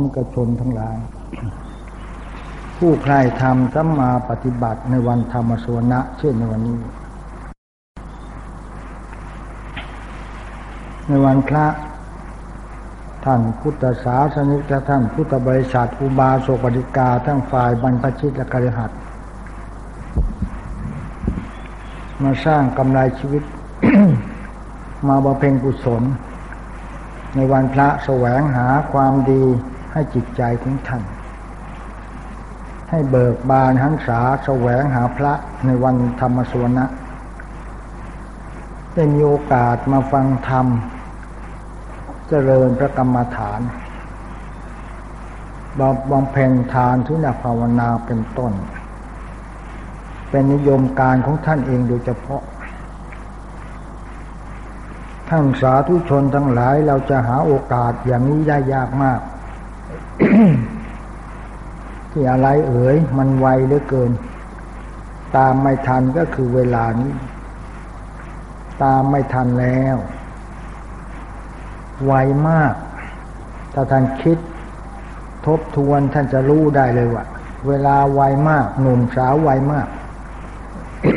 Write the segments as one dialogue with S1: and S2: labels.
S1: มกชนทั้งหลาย ผู้ใครทำสัมมาปฏิบัติในวันธรรมสวนะเช่นในวันนี้ ในวันพระท่านพุทธศาสนิกและท่านพุทธบริษัทอุบาสกปฏิกาทั้งฝ่ายบรรพชิตและกริหัตมาสร้างกำไรชีวิต มาบำเพ็ญกุศล ในวันพระแสวงหาความดี ให้จิตใจของท่าน ให้เบิกบานหันษาแสวงหาพระในวันธรรมสวนะได้มีโอกาสมาฟังธรรม เจริญพระกรรมฐานบำเพ็ญทานทุนภาวนาเป็นต้น เป็นนิยมการของท่านเองโดยเฉพาะ ท่านสาธุชนทั้งหลายเราจะหาโอกาสอย่างนี้ได้ยากมาก ที่อะไรเอ๋ยมันไวเหลือเกิน ตามไม่ทันก็คือเวลานี้ ตามไม่ทันแล้ว ไวมาก ถ้าท่านคิด ทบทวนท่านจะรู้ได้เลยว่าเวลาไวมาก หนุ่มสาวไวมากจ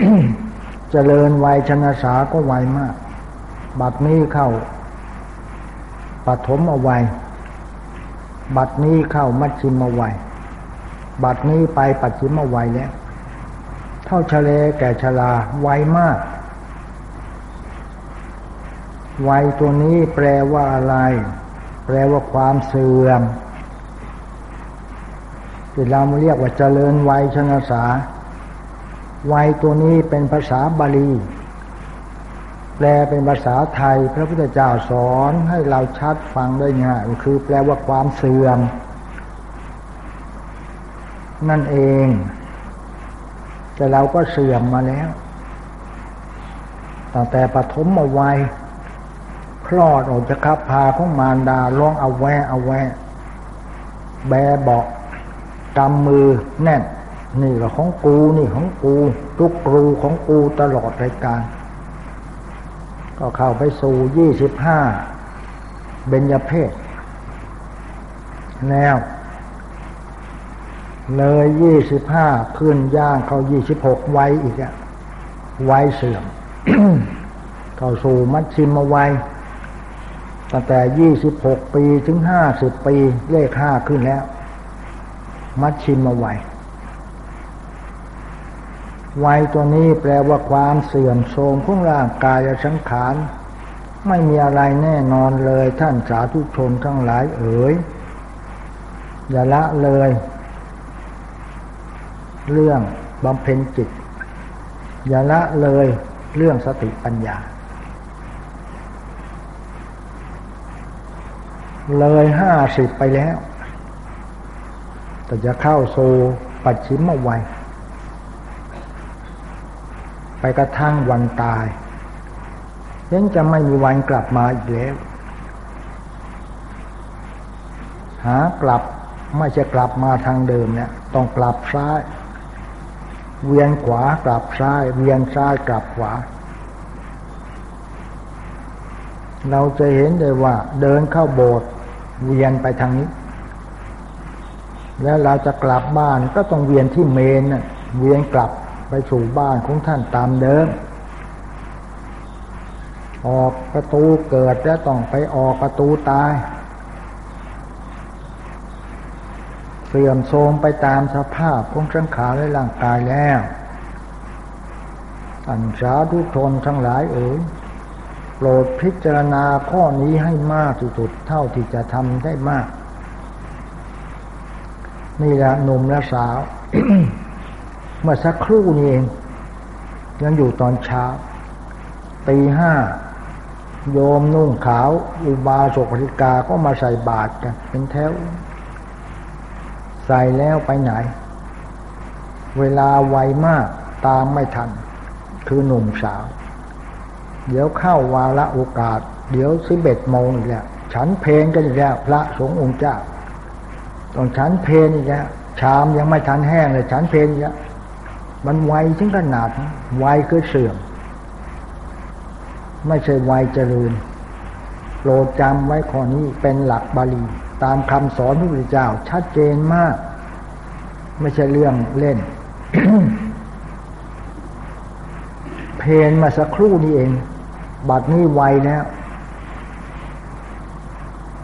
S1: เจริญวัยชนะสาก็ไวมาก บัดนี้เข้าปฐมเอาไว บัดนี้เข้ามัชชิมวัย บัดนี้ไปปัจฉิมวัยแล้ว เท่าชะเลแก่ชราไวมาก วัยตัวนี้แปลว่าอะไร แปลว่าความเสื่อมที่เราเรียกว่าเจริญวัยชนะสาวัยตัวนี้เป็นภาษาบาลี แปลเป็นภาษาไทย พระพุทธเจ้าสอนให้เราชัดฟังได้ง่ายคือแปลว่าความเสื่อม นั่นเอง แต่เราก็เสื่อมมาแล้วตั้งแต่ปฐมมาวัยคลอดออกจากคับพาของมารดาร้องเอาแวะเอาแวะแบเบาะกำมือแน่น นี่ก็ของกูนี่ของกู ทุกรูของกูตลอดรายการ ก็เข้าไปสู่ยี่สิบห้าเบญญเพศแล้ว เลยยี่สิบห้าขึ้นย่างเข้ายี่สิบหกไว้อีกอะไว้เสื่อม เข้าสู่มัชชิมวัยตั้งแต่ยี่สิบหกปีถึงห้าสิบปีเลขห้าขึ้นแล้ว มัชชิมวัย วัยตัวนี้แปลว่าความเสื่อมโทรมของร่างกายสังขาร ไม่มีอะไรแน่นอนเลยท่านสาธุชนทั้งหลายเอ๋ยอย่าละเลย เรื่องบำเพ็ญจิต อย่าละเลยเรื่องสติปัญญา เลยห้าสิบไปแล้ว แต่จะเข้าโซปัจฉิมวัย ไปกระทั่งวันตาย ยังจะไม่มีวันกลับมาอีกแล้ว หากลับไม่จะกลับมาทางเดิมเนี่ย ต้องกลับซ้าย เวียนขวากลับซ้าย เวียนซ้ายกลับขวา เราจะเห็นเลยว่า เดินเข้าโบสถ์เวียนไปทางนี้ แล้วเราจะกลับบ้านก็ต้องเวียนที่เมนเวียนกลับ ไปสู่บ้านของท่านตามเดิม ออกประตูเกิดแล้วต้องไปออกประตูตาย เสื่อมโทรมไปตามสภาพของสังขารและร่างกายแล้วอันสาธุชนทั้งหลายเอ๋ยโปรดพิจารณาข้อนี้ให้มากที่สุดเท่าที่จะทำได้มาก นี่แหละหนุ่มและสาว เมื่อสักครู่นี้เอง ยังอยู่ตอนเช้าตีห้าโยมนุ่งขาว อุบาสกปฏิกาก็มาใส่บาตรกัน เป็นแถว ใส่แล้วไปไหน เวลาไวมากตามไม่ทัน คือหนุ่มสาว เดี๋ยวเข้าวาระโอกาส เดี๋ยวสิบเอ็ดโมงอีกแล้วฉันเพลงกันอีกแล้วพระสงฆ์องค์เจ้าต้องฉันเพลงอีกแล้วชามยังไม่ทันแห้งเลยฉันเพลงอีกแล้ว มันไวถึงขนาดไวคือเสื่อม ไม่ใช่ไวเจริญโปรดจำไว้ข้อนี้เป็นหลักบาลี ตามคำสอนพระพุทธเจ้า ชัดเจนมาก ไม่ใช่เรื่องเล่น เพนมาสักครู่นี้เอง บัดนี้ไวแล้ว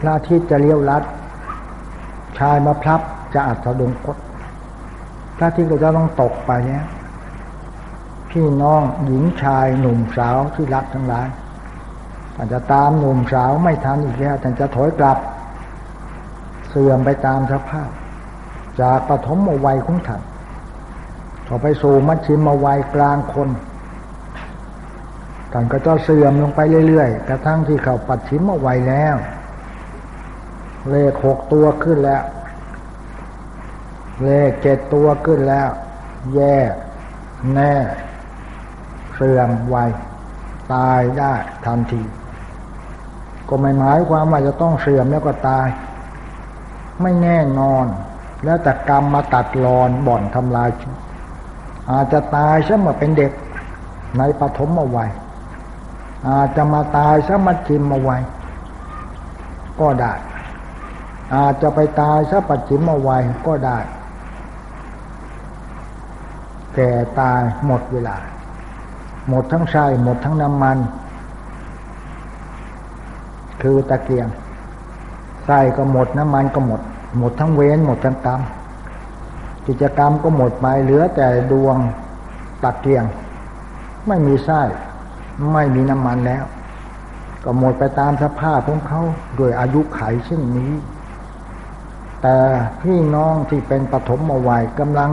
S1: พระอาทิตย์จะเลี้ยวลัด ชายมาพลับจะอัดสะดงคต พระอาทิตย์ก็จะต้องตกไปเนี้ยพี่น้องหญิงชายหนุ่มสาวที่รักทั้งหลายอาจจะตามหนุ่มสาวไม่ทันอีกแล้วแต่จะถอยกลับ เสื่อมไปตามสภาพ จากปฐมวัยของท่านต่อไปสู่มัชชิมวัยกลางคนท่านก็จะเสื่อมลงไปเรื่อยๆกระทั่งที่เขาปัดชิมวัยแล้ว เลขหกตัวขึ้นแล้ว เลขเจ็ดตัวขึ้นแล้ว แย่แน่ เสื่อมวัยตายได้ทันที ก็ไม่หมายความว่าจะต้องเสื่อมแล้วก็ตาย ไม่แน่นอน แล้วแต่กรรมมาตัดรอนบ่อนทำลาย อาจจะตายซะมาเป็นเด็กในปฐมวัยอาจจะมาตายซะมาจิมมาวัยก็ได้ อาจจะไปตายซะปัจฉิมวัยก็ได้ แก่ตายหมดเวลา หมดทั้งไส้หมดทั้งน้ำมัน คือตะเกียงไส้ก็หมดน้ำมันก็หมด หมดทั้งเว้นหมดทั้งกรรมกิจกรรมก็หมดไปเหลือแต่ดวงตะเกียง ไม่มีไส้ไม่มีน้ำมันแล้ว ก็หมดไปตามสภาพของเขาโดยอายุไขเช่นนี้ แต่พี่น้องที่เป็นปฐมวัยกำลัง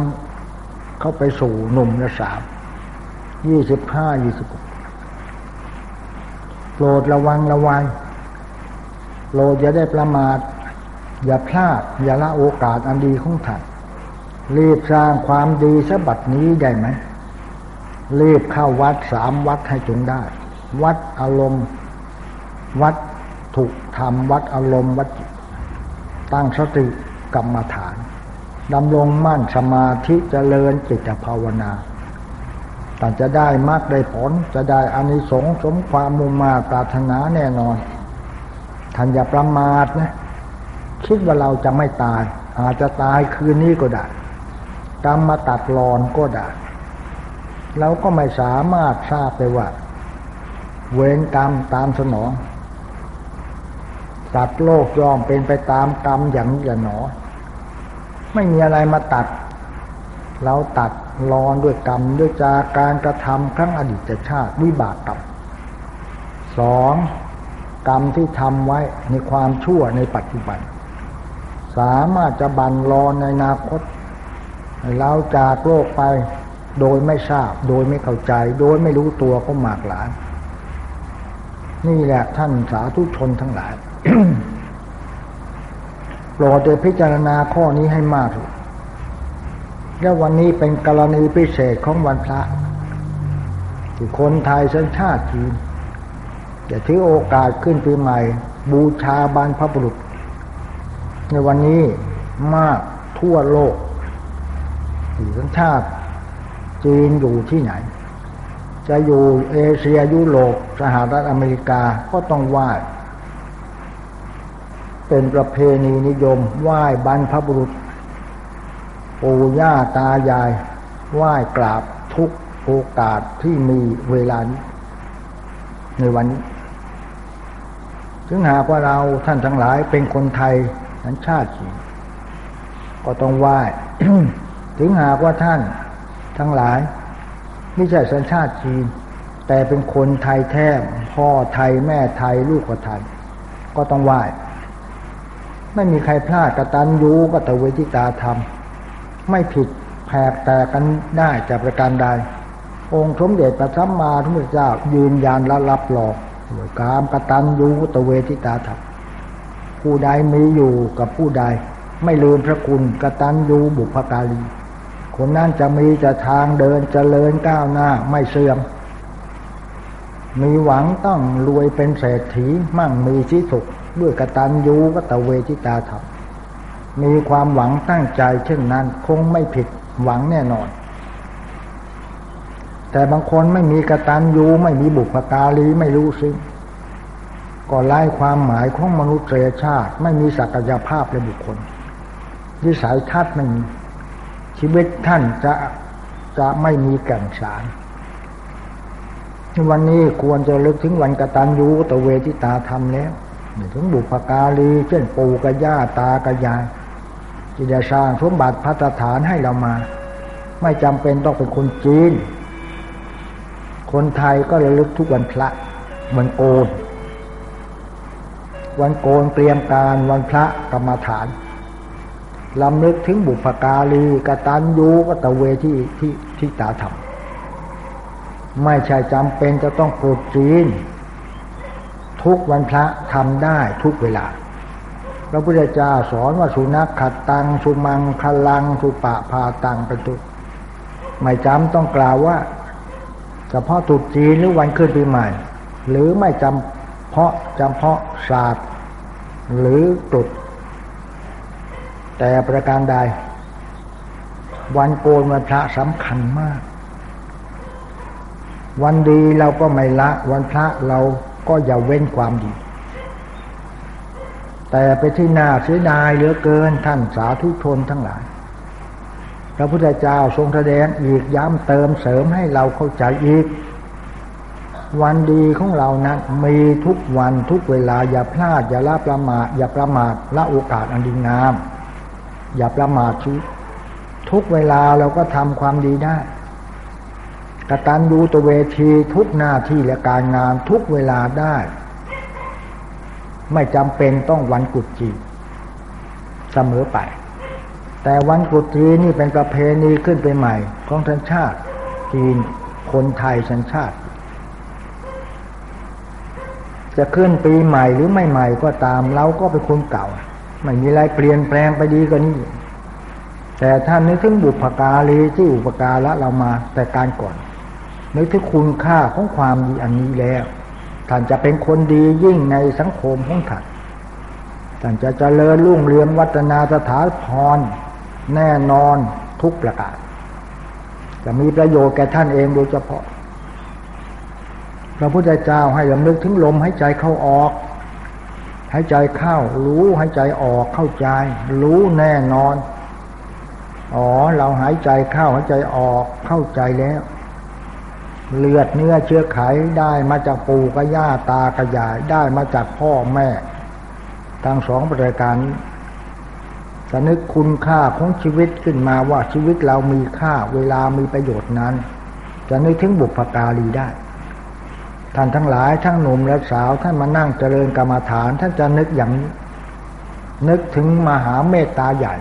S1: เข้าไปสู่หนุ่มและสาวยี่สิบห้ายี่สิบโปรดระวังระวังโปรดอย่าได้ประมาท อย่าพลาด อย่าละโอกาสอันดีของท่านรีบสร้างความดีสบัดนี้ได้ไหมรีบเข้าวัดสามวัดให้จงได้ วัดอารมณ์ วัดถูกทำวัดอารมณ์วัดตั้งสติกรรมฐาน ดำรงมั่นสมาธิเจริญจิตภาวนาแต่จะได้มากได้ผลจะได้อานิสงส์สมความมุ่งมาปรารถนาแน่นอนท่านอย่าประมาทนะคิดว่าเราจะไม่ตาย อาจจะตายคืนนี้ก็ได้กรรมมาตัดรอนก็ได้เราก็ไม่สามารถทราบได้ว่า เวรกรรมตามสนองสัตว์โลกยอมเป็นไปตามกรรมอย่างอย่าหนอ ไม่มีอะไรมาตัด เราตัดรอนด้วยกรรมด้วยจากการกระทำครั้งอดีตชาติวิบากกรรมสองกรรมที่ทำไว้ในความชั่วในปัจจุบัน สามารถจะบันรอนในอนาคตเราจากโลกไปโดยไม่ทราบ โดยไม่เข้าใจ โดยไม่รู้ตัวก็หมากหลายนี่แหละท่านสาธุชนทั้งหลาย โปรดเดพิจารณาข้อนี้ให้มากแล้ววันนี้เป็นกรณีพิเศษของวันพระที่คนไทยสัญชาติจีนจะถือโอกาสขึ้นปีใหม่ บูชาบรรพบุรุษ ในวันนี้มากทั่วโลกที่สัญชาติจีนอยู่ที่ไหน จะอยู่เอเชียยุโรปสหรัฐอเมริกาก็ต้องไหว้ เป็นประเพณีนิยม ไหว้บรรพบุรุษ ปู่ย่าตายาย ไหว้กราบทุกโอกาสที่มีเวลานี้ในวันนี้ ถึงหากว่าเราท่านทั้งหลายเป็นคนไทยสัญชาติจีนก็ต้องไหว้ ถึงหากว่าท่านทั้งหลายไม่ใช่สัญชาติจีน แต่เป็นคนไทยแท้พ่อไทยแม่ไทยลูกก็ไทย ก็ต้องไหว้ ไม่มีใครพลาดกระตันยูกตะเวทิตาธรรม ไม่ผิดแผกแต่กันได้จากประการใด องค์สมเด็จพระสัมมาสัมพุทธเจ้ายืนยันและรับรองด้วยกามกตันยูตะเวทิตาธรรมผู้ใดมีอยู่กับผู้ใด ไม่ลืมพระคุณกตันยูบุพการีคนนั้นจะมีจะทางเดินจเจริญก้าวหน้าไม่เสื่อม มีหวังต้องรวยเป็นเศรษฐีมั่งมีชีสุข ด้วยกตัญญูกตเวทิตาธรรมมีความหวังตั้งใจ เช่นนั้น คงไม่ผิดหวังแน่นอน แต่บางคนไม่มีกตัญญูไม่มีบุพการีไม่รู้ซึ้งก็ไล่ความหมายของมนุษยชาติ ไม่มีศักยภาพในบุคคลวิสัยทัศน์ไม่มีชีวิตท่านจะจะไม่มีแก่นสารวันนี้ควรจะลึกถึงวันกตัญญูตเวทิตาธรรมแล้ว ถึงบุพการีเช่นปู่กับย่าตากับยายที่จะสร้างสมบัติพัฒฐานให้เรามา ไม่จำเป็นต้องเป็นคนจีน คนไทยก็ระลึกทุกวันพระวันโกน วันโกนเตรียมการวันพระกรรมฐานลำลึกถึงบุพการีกตัญญูกตเวที่ที่ที่ตาธรรมไม่ใช่จำเป็นจะต้องปรุดจีน ทุกวันพระทำได้ทุกเวลา พระพุทธเจ้าสอนว่าสุนัขขัดตัง สุมังคลัง สุปะพาตังเป็นตุไม่จำต้องกล่าวว่าเฉพาะตุจีนหรือวันขึ้นปีใหม่ หรือไม่จำเพาะจำเพาะศาสตร์หรือตุดแต่ประการใด วันโกนวันพระสำคัญมาก วันดีเราก็ไม่ละ วันพระเรา ก็อย่าเว้นความดี แต่ไปที่นาเสียดายเหลือเกินท่านสาธุชนทั้งหลาย พระพุทธเจ้าทรงแสดงอีกย้ำเติมเสริมให้เราเข้าใจอีก วันดีของเรานั้นมีทุกวันทุกเวลาอย่าพลาดอย่าละประมาทอย่าประมาทละโอกาสอันดีงาม อย่าประมาททุกเวลาเราก็ทำความดีได้ กตัญญูตเวทีทุกหน้าที่และการงานทุกเวลาได้ ไม่จำเป็นต้องวันกุดจีเสมอไป แต่วันกุดจีนี่เป็นประเพณีขึ้นไปใหม่ ของทันชาติจีนคนไทยชันชาติ จะขึ้นปีใหม่หรือไม่ใหม่ก็ตามเราก็เป็นคนเก่า ไม่มีอะไรเปลี่ยนแปลงไปดีกว่านี้แต่ท่านนึกถึงบุพการีที่อุปการะเรามาแต่การก่อน นึกถึงคุณค่าของความดีอันนี้แล้ว ท่านจะเป็นคนดียิ่งในสังคมของท่านท่านจะเจริญรุ่งเรืองวัฒนาสถาพรแน่นอนทุกประการ จะมีประโยชน์แก่ท่านเองโดยเฉพาะ พระพุทธเจ้าให้ลำลึกถึงลมให้ใจเข้าออกหายใจเข้า รู้หายใจออกเข้าใจ รู้แน่นอน อ๋อ เราหายใจเข้าหายใจออกเข้าใจแล้ว เลือดเนื้อเชื้อไขได้มาจากปู่กับย่าตากระยายได้มาจากพ่อแม่ทั้งสองประการสนึกคุณค่าของชีวิตขึ้นมาว่าชีวิตเรามีค่าเวลามีประโยชน์นั้น จะนึกถึงบุพการีได้ ท่านทั้งหลายทั้งหนุ่มและสาวท่านมานั่งเจริญกรรมฐานท่านจะนึกอย่างนี้นึกถึงมหาเมตตาใหญ่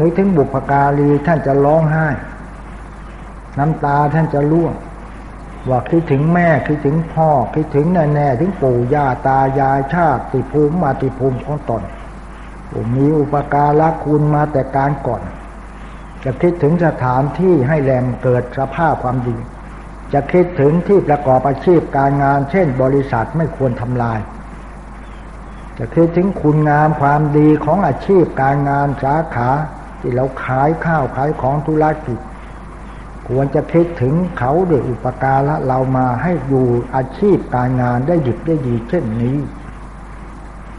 S1: นึกถึงบุพการีท่านจะร้องไห้ น้ำตาท่านจะร่วง ว่าคิดถึงแม่คิดถึงพ่อคิดถึงแน่แน่ถึงปู่ย่าตายายชาติภูมิมาติภูมิของตนผมมีอุปการะคุณมาแต่การก่อน จะคิดถึงสถานที่ให้แรงเกิดสภาพความดี จะคิดถึงที่ประกอบอาชีพการงาน เช่น บริษัทไม่ควรทำลาย จะคิดถึงคุณงามความดีของอาชีพการงานสาขา ที่เราขายข้าวขายของธุรกิจ ควรจะคิดถึงเขาด้วยอุปการะเรามาให้อยู่อาชีพการงานได้หยุดได้ดีเช่นนี้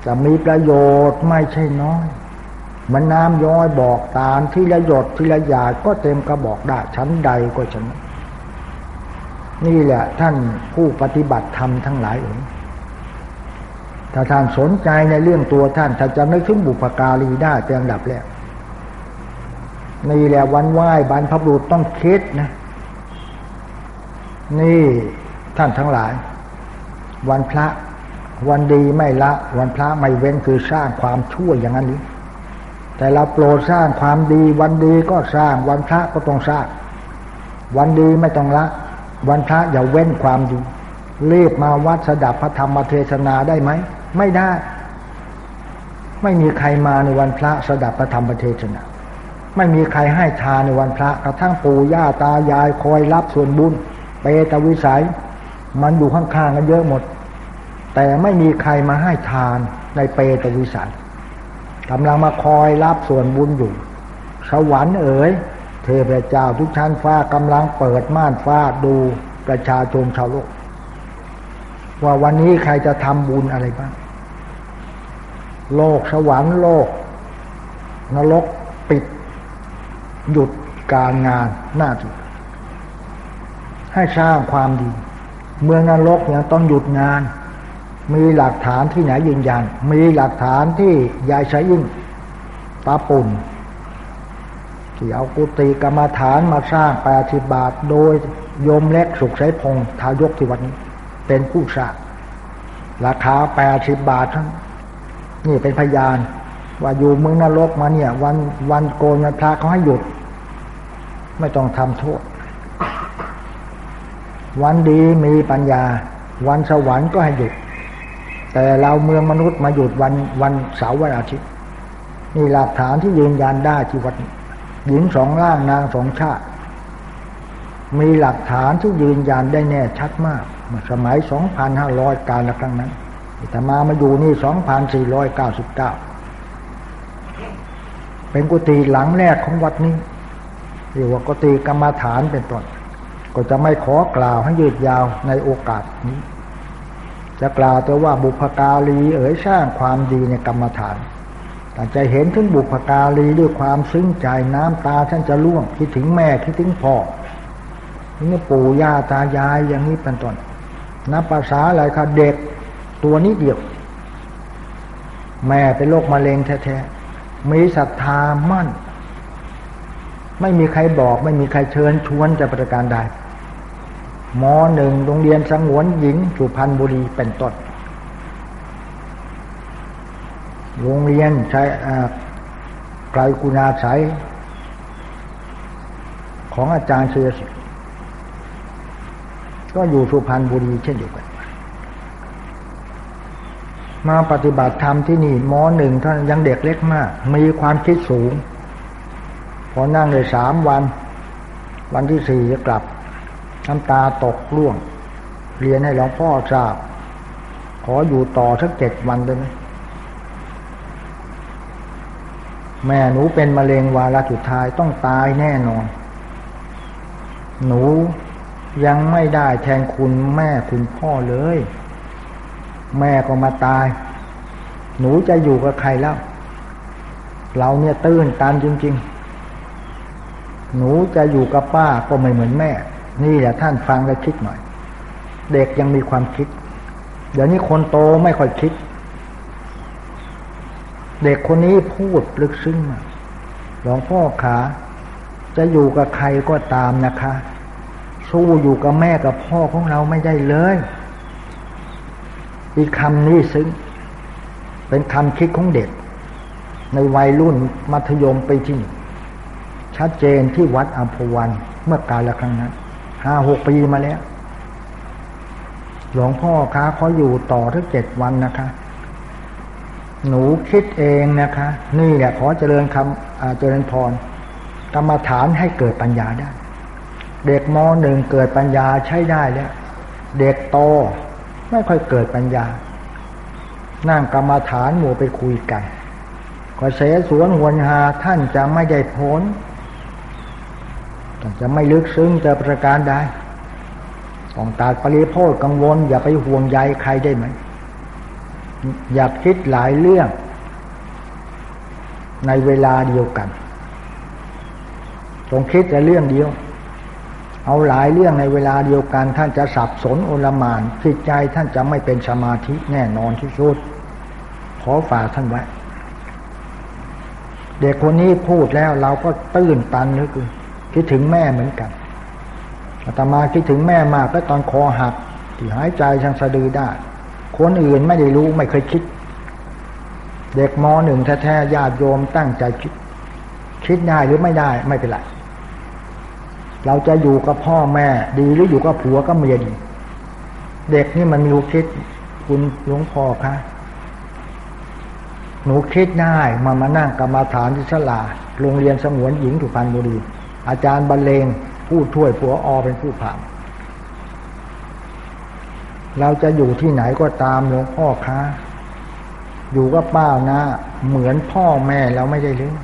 S1: จะมีประโยชน์ไม่ใช่น้อย มันน้ำย้อยบอกตามที่ละหยดที่ละหยาดก็เต็มกระบอกได้ชั้นใดก็ชั้นนี้นี่แหละท่านผู้ปฏิบัติธรรมทั้งหลายเองถ้าท่านสนใจในเรื่องตัวท่านท่านจะไม่ถึงบุพการีได้เป็นอันดับแรก นี่แหละวันไหว้บรรพบุรุษต้องคิดนะ นี่ท่านทั้งหลาย วันพระวันดีไม่ละ วันพระไม่เว้นคือสร้างความชั่วอย่างนั้นนี้แต่เราโปรดสร้างความดี วันดีก็สร้าง วันพระก็ต้องสร้าง วันดีไม่ต้องละ วันพระอย่าเว้นความดีเรียบมาวัดสดับพระธรรมเทศนาได้ไหมไม่ได้ ไม่มีใครมาในวันพระสดับพระธรรมเทศนา ไม่มีใครให้ทานในวันพระกระทั่งปู่ย่าตายายคอยรับส่วนบุญเปตวิสัย มันอยู่ข้างๆกันเยอะหมด แต่ไม่มีใครมาให้ทานในเปตวิสัยกำลังมาคอยรับส่วนบุญอยู่สวรรค์เอ๋ยเทพเจ้าทุกชั้นฟ้ากำลังเปิดม่านฟ้าดูประชาชนชาวโลก ว่าวันนี้ใครจะทำบุญอะไรบ้าง โลกสวรรค์โลก นรกปิด หยุดการงานหน้าที่ให้สร้างความดี เมืองนรกยังต้องหยุดงาน มีหลักฐานที่ไหนยืนยัน มีหลักฐานที่ยายชายิ่งตาปุ่นที่เอากุฏิกรรมฐานมาสร้างแปดสิบบาท โดยโยมเล็กสุขใช้พงทายกที่วันนี้ เป็นผู้สร้างราคาแปดสิบบาททั้งนี่เป็นพยาน ว่าอยู่เมืองนรกมาเนี่ย วันวันโกนพระเขาให้หยุด ไม่ต้องทำโทษ วันดีมีปัญญา วันสวรรค์ก็ให้หยุด แต่เราเมืองมนุษย์มาหยุดวันวันเสาร์วันอาทิตย์นี่หลักฐานที่ยืนยันได้ที่วัดหญิงสองร่างนางสองชาติ มีหลักฐานที่ยืนยันได้แน่ชัดมากเมื่อสมัย 2,500 การละครั้งนั้นแต่มามาอยู่นี่ 2,499 เป็นกุฏิหลังแรกของวัดนี้ เรียกว่ากุฏิกรรมฐานเป็นต้นก็จะไม่ขอกล่าวให้ยืดยาวในโอกาสนี้ จะกล่าวแต่ว่าบุพการีเอ๋ยสร้างความดีในกรรมฐานแต่จะเห็นถึงบุพการีด้วยความซึ้งใจน้ำตาท่านจะร่วงคิดถึงแม่คิดถึงพ่อนี่ปู่ย่าตายายอย่างนี้เป็นต้นนับภาษาอะไรคะเด็กตัวนี้เดียว แม่เป็นโรคมะเร็งแท้ๆมีศรัทธามั่น ไม่มีใครบอก ไม่มีใครเชิญชวนจะประการใดมหนึ่งโรงเรียนสงวนหญิงสุพรรณบุรีเป็นต้นโรงเรียนใช้ไกลกุณาสายของอาจารย์เชียสิก็อยู่สุพรรณบุรีเช่นเดียวกัน มาปฏิบัติธรรมที่นี่มหนึ่งท่านยังเด็กเล็กมาก มีความคิดสูง อนั่งได้สามวัน วันที่สี่จะกลับ น้ำตาตกร่วง เรียนให้หลวงพ่อทราบ ขออยู่ต่อสักเจ็ดวันได้ไหมแม่หนูเป็นมะเร็งวาระสุดท้ายต้องตายแน่นอน หนูยังไม่ได้แทนคุณแม่คุณพ่อเลย แม่ก็มาตาย หนูจะอยู่กับใครแล้ว เราเนี่ยตื้นตันจริง ๆ หนูจะอยู่กับป้าก็ไม่เหมือนแม่ นี่แหละท่านฟังแล้วคิดหน่อย เด็กยังมีความคิด เดี๋ยวนี้คนโตไม่ค่อยคิด เด็กคนนี้พูดลึกซึ้งมาหลวงพ่อขาจะอยู่กับใครก็ตามนะคะ สู้อยู่กับแม่กับพ่อของเราไม่ได้เลย อีกคำนี้ซึ้ง เป็นคำคิดของเด็ก ในวัยรุ่นมัธยมไปที่นี่ ชัดเจนที่วัดอัมพวันเมื่อกาละครั้งนั้นห้าหกปีมาแล้ว หลวงพ่อคะเขาอยู่ต่อถึงเจ็ดวันนะคะ หนูคิดเองนะคะ นี่แหละขอเจริญคำเจริญพรกรรมฐานให้เกิดปัญญาได้ เด็กมหนึ่งเกิดปัญญาใช้ได้แล้ว เด็กโตไม่ค่อยเกิดปัญญา นั่งกรรมฐานหมู่ไปคุยกันก็เสสวนหวนหาท่านจะไม่ได้พ้น จะไม่ลึกซึ้งจะประการใดต้องตัดปริโพธกังวล อย่าไปห่วงใยใครได้ไหม อย่าคิดหลายเรื่อง ในเวลาเดียวกันจงคิดแต่เรื่องเดียว เอาหลายเรื่องในเวลาเดียวกัน ท่านจะสับสนโอลมานจิตใจท่านจะไม่เป็นสมาธิแน่นอนที่สุด ขอฝากท่านไว้ เด็กคนนี้พูดแล้วเราก็ตื้นตันนึก คิดถึงแม่เหมือนกันอาตมาคิดถึงแม่มากก็ตอนคอหักที่หายใจทางสะดือได้ คนอื่นไม่ได้รู้ไม่เคยคิด เด็กมหนึ่งแท้ๆญาติโยมตั้งใจคิด คิดได้หรือไม่ได้ไม่เป็นไรเราจะอยู่กับพ่อแม่ดีหรืออยู่กับผัวก็เมียดี เด็กนี่มันมีรู้คิด คุณหลวงพ่อคะหนูคิดได้มามานั่งกรรมาฐานที่สลาโรงเรียนสงวนหญิงถุพันบุรี อาจารย์บรรเลงผู้ช่วยผัวอเป็นผู้ผ่าน เราจะอยู่ที่ไหนก็ตามหลวงพ่อคะอยู่กับป้านะ เหมือนพ่อแม่เราไม่ได้เลย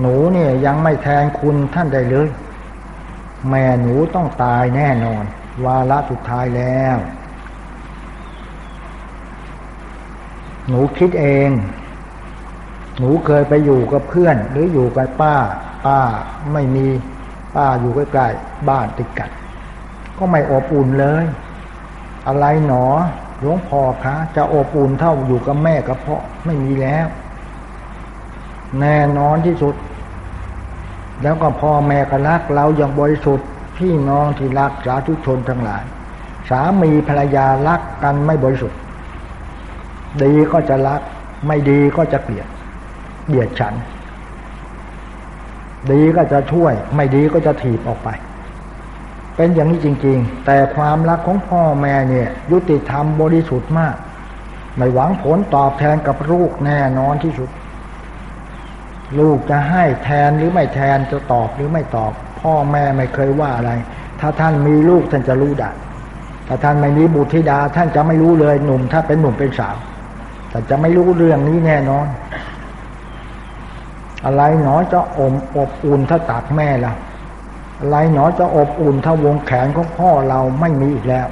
S1: หนูเนี่ยยังไม่แทนคุณท่านได้เลย แม่หนูต้องตายแน่นอน วาระสุดท้ายแล้ว หนูคิดเอง หนูเคยไปอยู่กับเพื่อน หรืออยู่กับป้า ป้าไม่มีป้าอยู่ใกล้ๆบ้านติดกันก็ไม่อบอุ่นเลย อะไรหนอหลวงพ่อคะจะอบอุ่นเท่าอยู่กับแม่กับพ่อไม่มีแล้ว แน่นอนที่สุด แล้วก็พ่อแม่ก็รักเราอย่างบริสุทธิ์พี่น้องที่รักสาธุชนทั้งหลาย สามีภรรยารักกันไม่บริสุทธิ์ ดีก็จะรัก ไม่ดีก็จะเกลียด เบียดฉัน ดีก็จะช่วย ไม่ดีก็จะถีบออกไป เป็นอย่างนี้จริง ๆ แต่ความรักของพ่อแม่เนี่ย ยุติธรรมบริสุทธิ์มาก ไม่หวังผลตอบแทนกับลูกแน่นอนที่สุด ลูกจะให้แทนหรือไม่แทนจะตอบหรือไม่ตอบ พ่อแม่ไม่เคยว่าอะไร ถ้าท่านมีลูกท่านจะรู้ได้ถ้าท่านไม่มีบุตรธิดา ท่านจะไม่รู้เลยหนุ่ม ถ้าเป็นหนุ่มเป็นสาวแต่จะไม่รู้เรื่องนี้แน่นอน อะไรหนอจะอมอบอุ่นถ้าตักแม่ละอะไรหนอจะอบอุ่นถ้าวงแขนของพ่อเราไม่มีอีกแล้ว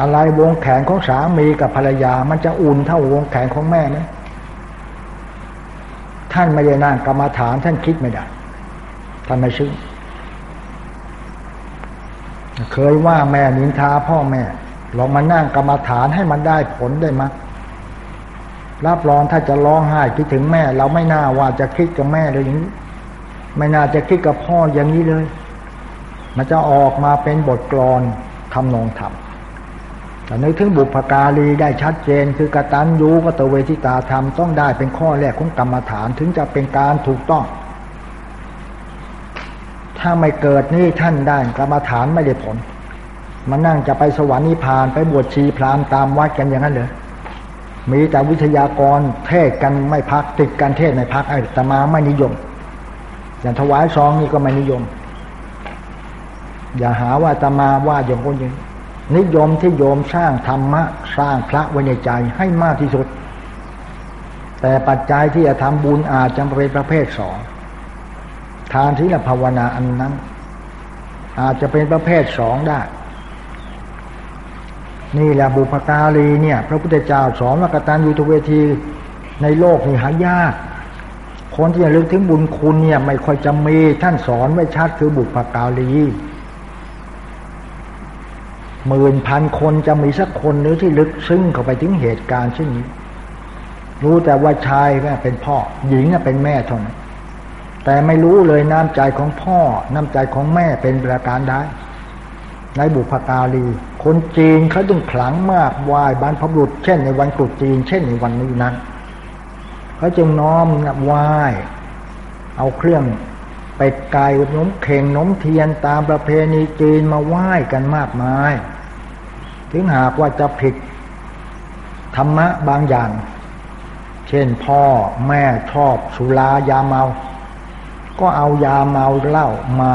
S1: อะไรวงแขนของสามีกับภรรยา มันจะอุ่นเท่าวงแขนของแม่ไหมท่านไม่ได้นั่งกรรมาฐานท่านคิดไม่ได้ท่านไม่ซึ้งเคยว่าแม่นินทาพ่อแม่ลองมานั่งกรรมฐานให้มันได้ผลได้มั้ย รับรองถ้าจะร้องไห้คิดถึงแม่ เราไม่น่าว่าจะคิดกับแม่เลยอย่างนี้ ไม่น่าจะคิดกับพ่ออย่างนี้เลย มันจะออกมาเป็นบทกลอนทำนองธรรมแต่นึกถึงบุพการีได้ชัดเจน คือกตัญญูกตเวทิตาธรรมต้องได้เป็นข้อแรกของกรรมฐานถึงจะเป็นการถูกต้อง ถ้าไม่เกิดนี่ท่านได้กรรมฐานไม่ได้ผลมานั่งจะไปสวรรค์นิพพานไปบวชชีพรามตามวัดกันอย่างนั้นเลย มีแต่วิทยากรเทศกันไม่พักติดกันเทศไม่พักไอ้ตมาไม่นิยม อย่างถวายซองนี่ก็ไม่นิยม อย่าหาว่าตมาว่าอย่างคนอย่างนิยมที่โยมสร้างธรรมะ สร้างพระไว้ในใจให้มากที่สุด แต่ปัจจัยที่จะทำบุญอาจจะเป็นประเภทสองทานที่ละภาวนาอันนั้น อาจจะเป็นประเภทสองได้ นี่แหละบุพการีเนี่ย พระพุทธเจ้าสอนว่ากตัญญูทุเวทีในโลกนี่หายาก คนที่จะลึกถึงบุญคุณเนี่ย ไม่ค่อยจะมีท่านสอนไว้ชัดคือบุพการีหมื่นพันคนจะมีสักคนหรือที่ลึกซึ้งเข้าไปถึงเหตุการณ์เช่นนี้ รู้แต่ว่าชายเป็นพ่อ หญิงเป็นแม่เท่านั้นแต่ไม่รู้เลยน้ำใจของพ่อ น้ำใจของแม่เป็นประการใดในบุพการี คนจีนเขาต้องขลังมากไหว้บรรพบุรุษเช่นในวันกรุจีน เช่นในวันนี้นั้นเขาจึงน้อมไหว้เอาเครื่องเป็ดไก่นมเข่งนมเทียนตามประเพณีจีนมาไหว้กันมากมาย ถึงหากว่าจะผิดธรรมะบางอย่าง เช่นพ่อแม่ชอบสุรายาเมา ก็เอายาเมาเหล้ามา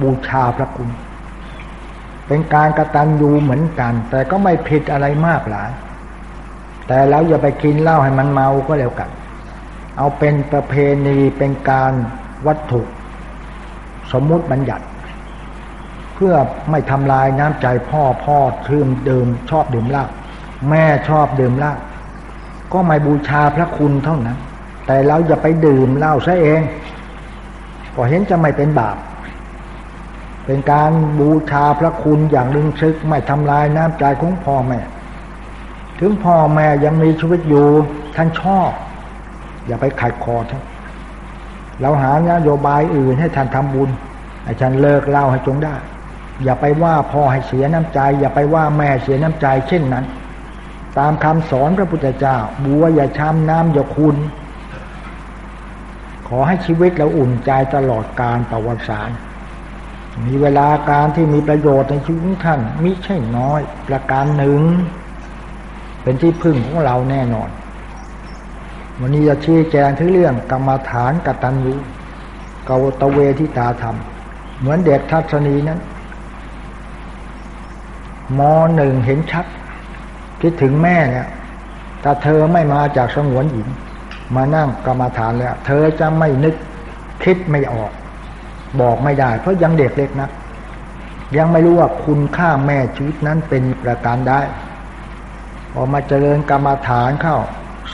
S1: บูชาพระคุณ เป็นการกระตันยูเหมือนกัน แต่ก็ไม่ผิดอะไรมากหลาย แต่แล้วอย่าไปกินเหล้าให้มันเมาก็แล้วกัน เอาเป็นประเพณีเป็นการวัตถุ สมมุติบัญญัติ เพื่อไม่ทำลายน้ำใจพ่อพ่อทื่มดื่มชอบดื่มเหล้าแม่ชอบดื่มเหล้าก็ไม่บูชาพระคุณเท่านั้น แต่เราอย่าไปดื่มเหล้าซะเอง ก็เห็นจะไม่เป็นบาป เป็นการบูชาพระคุณอย่างลึงซึกไม่ทำลายน้ำใจของพ่อแม่ ถึงพ่อแม่ยังมีชีวิตอยู่ท่านชอบ อย่าไปขัดคอท่านเราหานโยบายอื่นให้ท่านทำบุญให้ท่านเลิกเล่าให้จงได้ อย่าไปว่าพ่อให้เสียน้ำใจ อย่าไปว่าแม่เสียน้ำใจ เช่นนั้น ตามคำสอนพระพุทธเจ้า บัวอย่าช้ำน้ำอย่าคุณ ขอให้ชีวิตเราอุ่นใจตลอดการประวัติศาสตร์ มีเวลาการที่มีประโยชน์ในชีวิตท่านมิใช่น้อย ประการหนึ่ง เป็นที่พึ่งของเราแน่นอน วันนี้จะชี้แจงถึงเรื่องกรรมฐานกตัญญูกวตเวทิตาธรรม เหมือนเด็กทัศนีนั้นมหนึ่งเห็นชัด คิดถึงแม่เนี่ยถ้าเธอไม่มาจากสงวนหญิง มานั่งกรรมฐานแล้ว เธอจะไม่นึกคิดไม่ออก บอกไม่ได้ เพราะยังเด็กเล็กนะยังไม่รู้ว่าคุณค่าแม่ชีวิตนั้นเป็นประการได้ พอมาเจริญกรรมฐานเข้า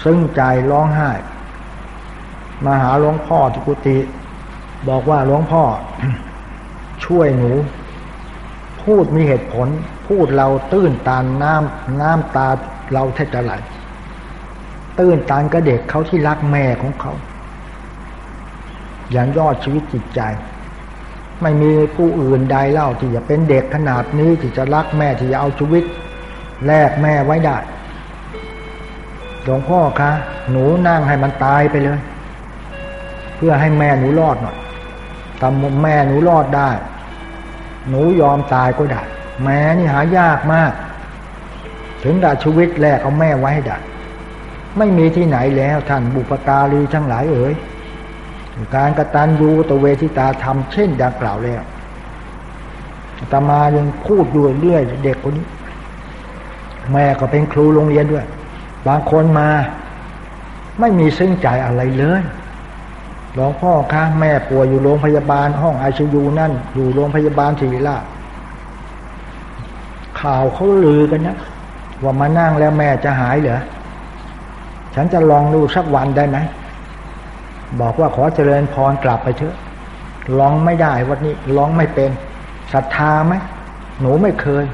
S1: ซึ้งใจร้องไห้ มาหาหลวงพ่อที่กุฏิบอกว่าหลวงพ่อ ช่วยหนู พูดมีเหตุผล พูดเราตื้นตันน้ำน้ำตาเราแทบจะไหลตื้นตันก็เด็กเขาที่รักแม่ของเขา อย่างยอดชีวิตจิตใจ ไม่มีผู้อื่นใดเล่าที่จะเป็นเด็กขนาดนี้ที่จะรักแม่ที่จะเอาชีวิตแลกแม่ไว้ได้หลวงพ่อคะหนูนั่งให้มันตายไปเลย เพื่อให้แม่หนูรอดหน่อยทำแม่หนูรอดได้ หนูยอมตายก็ได้แม่นี่หายากมาก ถึงกับชีวิตแลกเอาแม่ไว้ให้ได้ไม่มีที่ไหนแล้วท่านบุปการีทั้งหลายเอ๋ย การกระตันยูตเวทิตาทำเช่นดังกล่าวแล้วตมายังพูดอยู่เรื่อยเด็กคนนี้ แม่ก็เป็นครูโรงเรียนด้วย บางคนมา ไม่มีซึ้งใจอะไรเลยหลวงพ่อคะแม่ป่วยอยู่โรงพยาบาล ห้องไอซียูนั่น อยู่โรงพยาบาลศิริราชข่าวเขาลือกันนะว่ามานั่งแล้วแม่จะหายเหรอฉันจะลองดูสักวันได้ไหม บอกว่าขอเจริญพรกลับไปเถอะลองไม่ได้วันนี้ลองไม่เป็นศรัทธาไหมหนูไม่เคย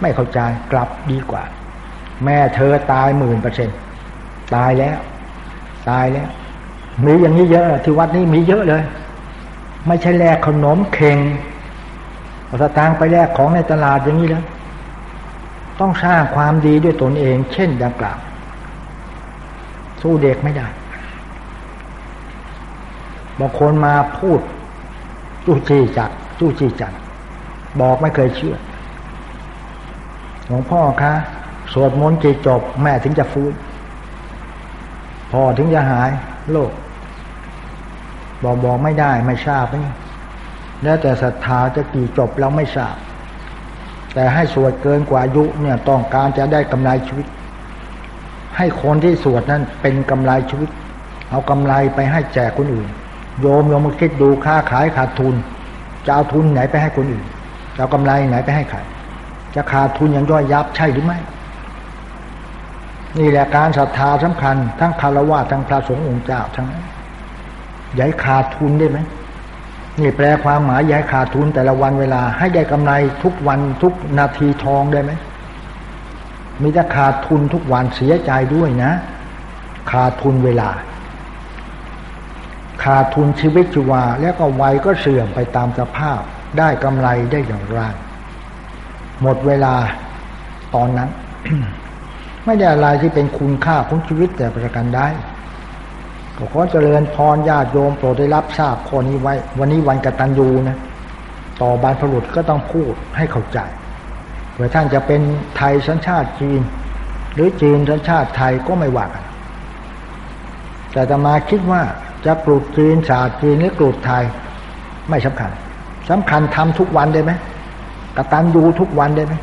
S1: ไม่เข้าใจกลับดีกว่า แม่เธอตายหมื่นเปอร์เซ็นตายแล้ว ตายแล้ว มีอย่างนี้เยอะที่วัดนี้มีเยอะเลย ไม่ใช่แลกขนมเข่งเอาสตางค์ไปแลกของในตลาดอย่างนี้แล้วต้องสร้างความดีด้วยตนเอง เช่นดังกล่าวสู้เด็กไม่ได้ บางคนมาพูดจู้จี้จักจู้จี้จักบอกไม่เคยเชื่อหลวงพ่อคะสวดมนต์จีจบ แม่ถึงจะฟื้นพอถึงจะหายโลกบอกบอกไม่ได้ไม่ทราบนี่แล้วแต่ศรัทธาจะกี่จบเราไม่ทราบ แต่ให้สวดเกินกว่าอายุเนี่ยต้องการจะได้กำไรชีวิต ให้คนที่สวดนั้นเป็นกำไรชีวิต เอากำไรไปให้แจกคนอื่น โยมโยมมาคิดดูค้าขายขาดทุน จะเอาทุนไหนไปให้คนอื่นจะเอากำไรไหนไปให้ใครจะขาดทุนอย่างย่อยยับใช่หรือไม่ นี่แหละการศรัทธาสำคัญ ทั้งคารวะทั้งพระสงฆ์องค์เจ้าทั้งนั้นย้ายขาดทุนได้ไหมนี่แปลความหมายย้ายขาดทุนแต่ละวันเวลา ให้ได้กำไรทุกวันทุกนาทีทองได้ไหมมีแต่ขาดทุนทุกวันเสียใจด้วยนะ ขาดทุนเวลา ขาดทุนชีวิตชีวา แล้วก็วัยก็เสื่อมไปตามสภาพ ได้กำไรได้อย่างไรหมดเวลาตอนนั้น ไม่ได้อะไรที่เป็นคุณค่าของชีวิตแต่ประกันได้ก็ขอเจริญพรญาติโยมโปรดได้รับทราบข้อนี้ไว้ วันนี้วันกตัญญูนะ ต่อบานผลุษก็ต้องพูดให้เข้าใจเผื่อท่านจะเป็นไทยสัญชาติจีน หรือจีนสัญชาติไทยก็ไม่หว่ากันแต่จะมาคิดว่า จะกรุดจีนศาสตร์จีนหรือกรุดไทย ไม่สำคัญสำคัญทำทุกวันได้ไหมกระตันยูทุกวันได้ไหมจ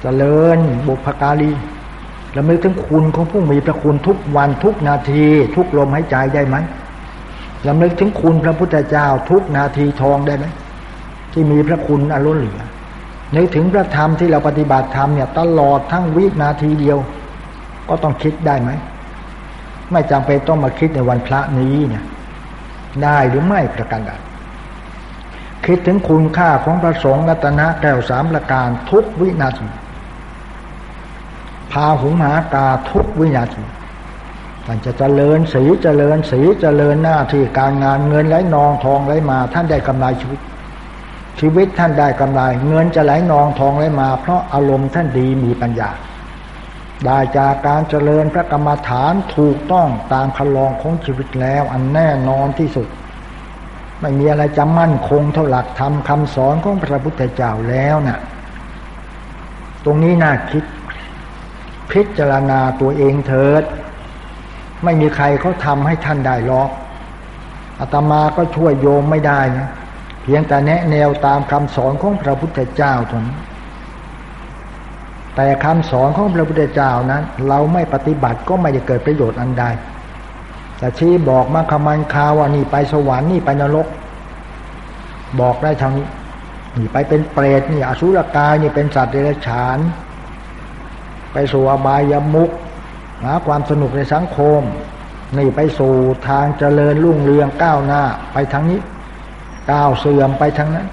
S1: เจริญบุพการีแล้วไม่ถึงคุณของผู้มีพระคุณทุกวันทุกนาที ทุกลมหายใจได้ไหมแล้วนึกถึงคุณพระพุทธเจ้าทุกนาทีทองได้ไหมที่มีพระคุณอรุณเหลือนึกถึงพระธรรมที่เราปฏิบัติธรรมเนี่ยตลอดทั้งวินาทีเดียว ก็ต้องคิดได้ไหม ไม่จำเป็นต้องมาคิดในวันพระนี้เนี่ยได้หรือไม่ประการใดคิดถึงคุณค่าของพระสงฆ์รัตนะแก้วสามประการทุกวินาทีพาหุงหากาทุกวินาทีท่านจะเจริญสีเจริญสีเจริญหน้าที่การงานเงินไหลนองทองไหลมา ท่านได้กำไรชีวิต ชีวิตท่านได้กำไร เงินจะไหลนองทองไหลมา เพราะอารมณ์ท่านดีมีปัญญา ได้จากการเจริญพระกรรมฐานถูกต้องตามคันลองของชีวิตแล้วอันแน่นอนที่สุด ไม่มีอะไรจะมั่นคงเท่าหลักธรรมคำสอนของพระพุทธเจ้าแล้วนะ่ะ ตรงนี้น่าคิด พิจารณาตัวเองเถิด ไม่มีใครเขาทำให้ท่านได้หรอกอาตมาก็ช่วยโยมไม่ได้นะเพียงแต่แนะแนวตามคำสอนของพระพุทธเจ้าเท่านั้น แต่คำสอนของพระพุทธเจ้านั้น เราไม่ปฏิบัติก็ไม่จะเกิดประโยชน์อันใดแต่ชี้บอกมาคำมันคาว่านี่ไปสวรรค์นี่ไปนรก บอกได้ทางนี้นี่ไปเป็นเปรตนี่อสุรกายนี่เป็นสัตว์เดรัจฉาน ไปสู่อบายมุกหาความสนุกในสังคม นี่ไปสู่ทางเจริญรุ่งเรืองก้าวหน้า ไปทางนี้ก้าวเสื่อมไปทางนั้น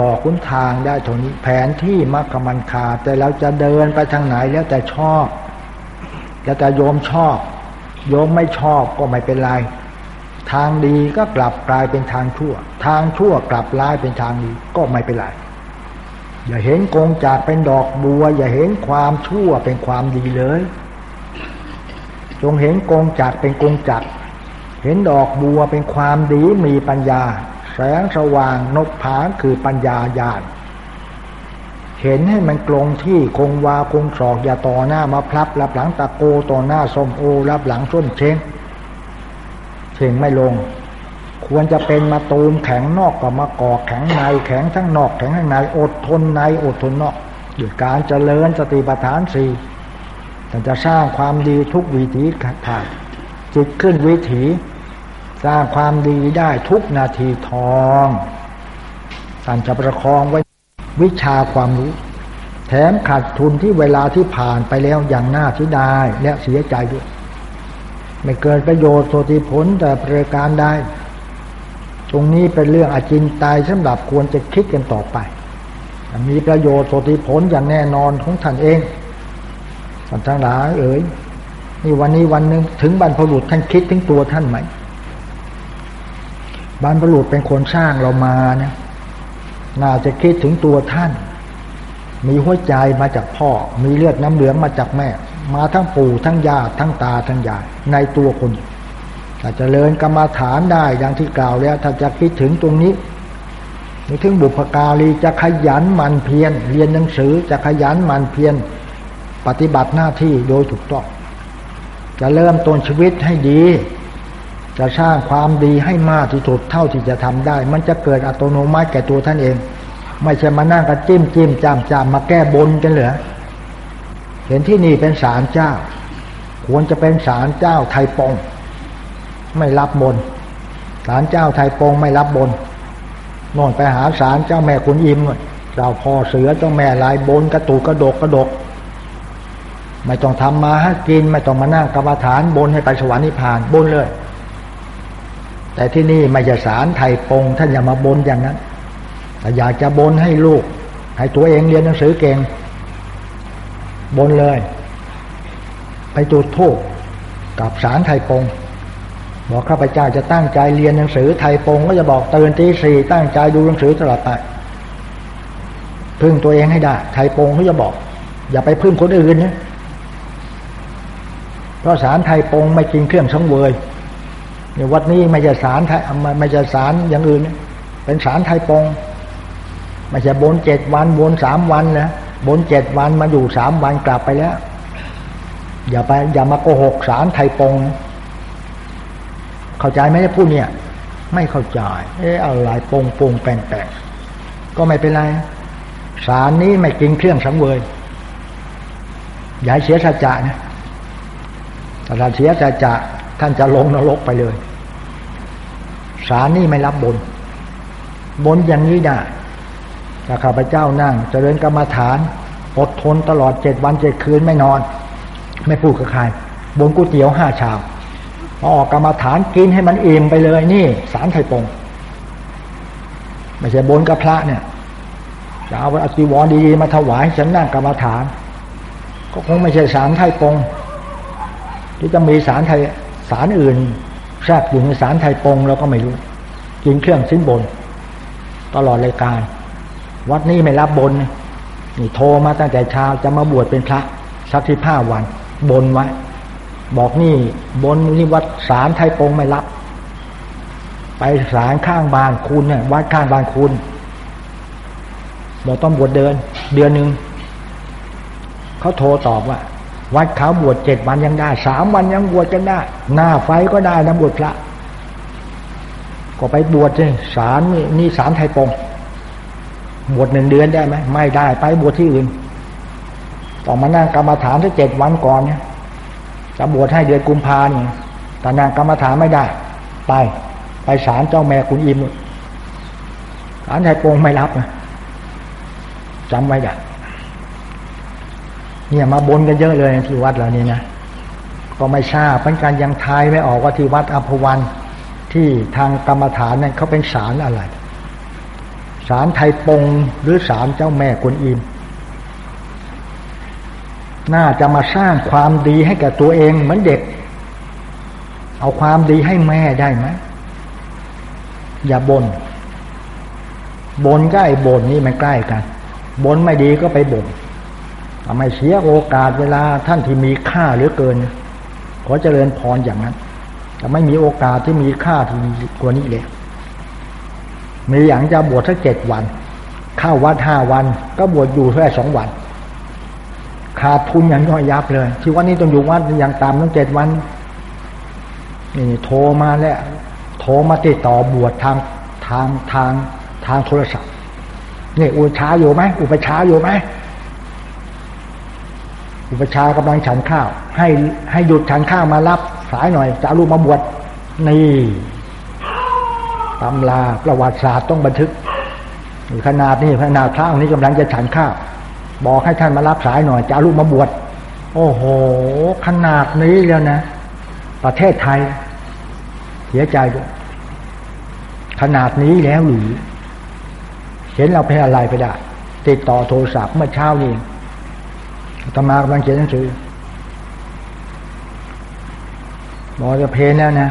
S1: บอกคุณทางได้เท่านี้แผนที่มักมันคา แต่เราจะเดินไปทางไหนแล้วแต่ชอบ แล้วแต่โยมชอบ โยมไม่ชอบก็ไม่เป็นไร ทางดีก็กลับกลายเป็นทางชั่ว ทางชั่วกลับร้ายเป็นทางดีก็ไม่เป็นไรอย่าเห็นกงจากเป็นดอกบัว อย่าเห็นความชั่วเป็นความดีเลย จงเห็นกงจากเป็นกงจักเห็นดอกบัวเป็นความดีมีปัญญา แสงสว่างนกผาคือปัญญาญาณเห็นให้มันกลงที่คงวาคงศอกอย่าต่อหน้ามาพลับรับหลังตะโกต่อหน้าส้มโอรับหลังส้นเชงเชงไม่ลง ควรจะเป็นมาตูมแข็งนอกกับมากอกแข็งในแข็งทั้งนอกแข็งทั้งในอดทนในอดทนนอกด้วยการเจริญสติปัฏฐานสี่แต่จะสร้างความดีทุกวิถีผ่านจิตขึ้นวิถี สร้างความดีได้ทุกนาทีทองสันจะประคองไว้วิชาความรู้ แถมขาดทุนที่เวลาที่ผ่านไปแล้วอย่างน่าเสียดายและเสียใจด้วย ไม่เกินประโยชน์โสติผลแต่ประการใดตรงนี้เป็นเรื่องอาจินตายสำหรับควรจะคิดกันต่อไป มีประโยชน์โสติผลอย่างแน่นอนของท่านเองท่านทั้งหลายเอ๋ยนี่วันนี้วันหนึ่งถึงบรรพบุรุษท่านคิดถึงตัวท่านไหม บรรพบุรุษเป็นคนสร้างเรามานะน่าจะคิดถึงตัวท่าน มีหัวใจมาจากพ่อ มีเลือดน้ำเหลืองมาจากแม่ มาทั้งปู่ทั้งยาทั้งตาทั้งยายในตัวคนถ้าจะเริญกรรมาฐานได้อย่างที่กล่าวแล้ว ถ้าจะคิดถึงตรงนี้นึกถึงบุพการีจะขยันมันเพียรเรียนหนังสือจะขยันมันเพียรปฏิบัติหน้าที่โดยถูกต้องจะเริ่มต้นชีวิตให้ดี จะสร้างความดีให้มากที่สุดเท่าที่จะทำได้ มันจะเกิดอัตโนมัติแก่ตัวท่านเอง ไม่ใช่มานั่งกระจิ้มจิ้มจามจามมาแก้บนกันเหรอเห็นที่นี่เป็นศาลเจ้า ควรจะเป็นศาลเจ้าไทยปองไม่รับบนศาลเจ้าไทยปงไม่รับบนนอนไปหาศาลเจ้าแม่คุณอิมเจ้าพ่อเสือเจ้าแม่ลายบนกระตูกระดกกระดก ไม่ต้องทำมาให้กิน ไม่ต้องมานั่งกรรมฐานบนให้ไปสวรรค์นิพพานบนเลย แต่ที่นี่ไม่ใช่ศาลไทยปงท่านอย่ามาบนอย่างนั้นแต่อยากจะบนให้ลูก ให้ตัวเองเรียนหนังสือเก่ง บนเลย ไปจุดโทษกับศาลไทยปงบอกข้าพเจ้าจะตั้งใจเรียนหนังสือไทยปงก็จะบอกเตื่นตีสี่ตั้งใจดูหนังสือตลอดไปพึ่งตัวเองให้ได้ ไทยปงเขาจะบอก อย่าไปพึ่งคนอื่นนะเพราะสารไทยปงไม่กินเครื่องสังเวย เนี่ยวัดนี้ไม่ใช่สารไทยไม่ใช่สารอย่างอื่น เป็นสารไทยปงไม่ใช่บนเจ็ดวันบนสามวันนะบนเจ็ดวันมาอยู่สามวันกลับไปแล้ว อย่าไป อย่ามาโกหกสารไทยปง เข้าใจไหมพูดเนี่ย ไม่เข้าใจ เอออะไรปงปงแปลงแปลงก็ไม่เป็นไรสารนี้ไม่กินเครื่องสังเวยอย่าเสียสัจจะนะถ้าเสียสัจจะท่านจะลงนรกไปเลย สารนี้ไม่รับบน บนอย่างนี้ได้ถ้าข้าพเจ้านั่งจเจริญกรรมฐานอดทนตลอดเจ็ดวันเจ็ดคืนไม่นอน ไม่พูดกับใครบนก๋วยเตี๋ยวห้าชามพอออกกรรมฐานกินให้มันอิ่มไปเลยนี่ สารไทยปงไม่ใช่บนกับพระเนี่ยจะเอาอจิวรดีๆมาถวายฉันนั่งกรรมฐาน ก็คงไม่ใช่สารไทยปงที่จะมีสารไทยสารอื่น แทรกอยู่ในสารไทยปงเราก็ไม่รู้ กินเครื่องสิ้นบน ตลอดรายการ วัดนี้ไม่รับบนนี่โทรมาตั้งแต่เช้าจะมาบวชเป็นพระสักที่ห้าวัน บนไว้บอกนี่บนนี่วัดสารไทยปงไม่รับ ไปสารข้างบ้านคุณเนี่ยวัดข้างบ้านคุณบอกต้องบวชเดิน เดือนหนึ่งเขาโทรตอบว่า วัดเขาบวชเจ็ดวันยังได้สามวันยังบวชกันได้ หน้าไฟก็ได้นะบวชพระก็ไปบวชเลยสารนี่นี่สารไทยปงบวชหนึ่งเดือนได้ไหมไม่ได้ไปบวชที่อื่นต้อมานั่งกรรมฐานที่เจ็ดวันก่อนเนี่ยจะบวชให้เดือนกุมภาเนี่ยแต่นางกรรมฐานไม่ได้ ไป ไปศาลเจ้าแม่คุณอิมศาลไทยปงไม่รับนะจำไว้ได้ เนี่ยมาบนกันเยอะเลยที่วัดเรานี่นะก็ไม่ทราบเป็นการยังทายไม่ออกว่าที่วัดอัภวันที่ทางกรรมฐานนั้นเขาเป็นศาลอะไรศาลไทยปงหรือศาลเจ้าแม่กวนอิมน่าจะมาสร้างความดีให้กับตัวเองเหมือนเด็ก เอาความดีให้แม่ได้ไหมอย่าบน่นบนใกล้บ่นนี่มันใกล้กันบนไม่ดีก็ไปบ่น ทำไมเสียโอกาสเวลาท่านที่มีค่าเหลือเกิน ขอเจริญพรอย่างนั้นจะไม่มีโอกาสที่มีค่าที่กว่านี้เลย มีอย่างจะบวชสักเจ็ดวัน เข้าวัดห้าวัน ก็บวชอยู่แค่สองวัน ขาดทุนอย่างย่อยยับเลย ที่วันนี้ต้องอยู่วัดอย่างตามต้องเจ็ดวันนี่โทรมาแล้ว โทรมาติดต่อบวชทางทางทางทางโทรศัพท์นี่อุปชาอยู่ไหมอุปชาอยู่ไหม อุปชากำลังฉันข้าว ให้ให้หยุดฉันข้าวมารับสายหน่อยจะลูกมาบวชนี่ตำลาประวัติศาสตร์ต้องบันทึกขนาดนี้ขนาดพระองค์นี้กำลังจะฉันข้าวบอกให้ท่านมารับสายหน่อยจะลูกมาบวชโอ้โห ขนาดนี้แล้วนะ ประเทศไทย เสียใจด้วยขนาดนี้แล้วหรือเห็นเราเป็นอะไรไปได้ติดต่อโทรศัพท์เมื่อเช้านี้ ธรรมากำลังเขียนหนังสือบอกจะเพนแล้วนะ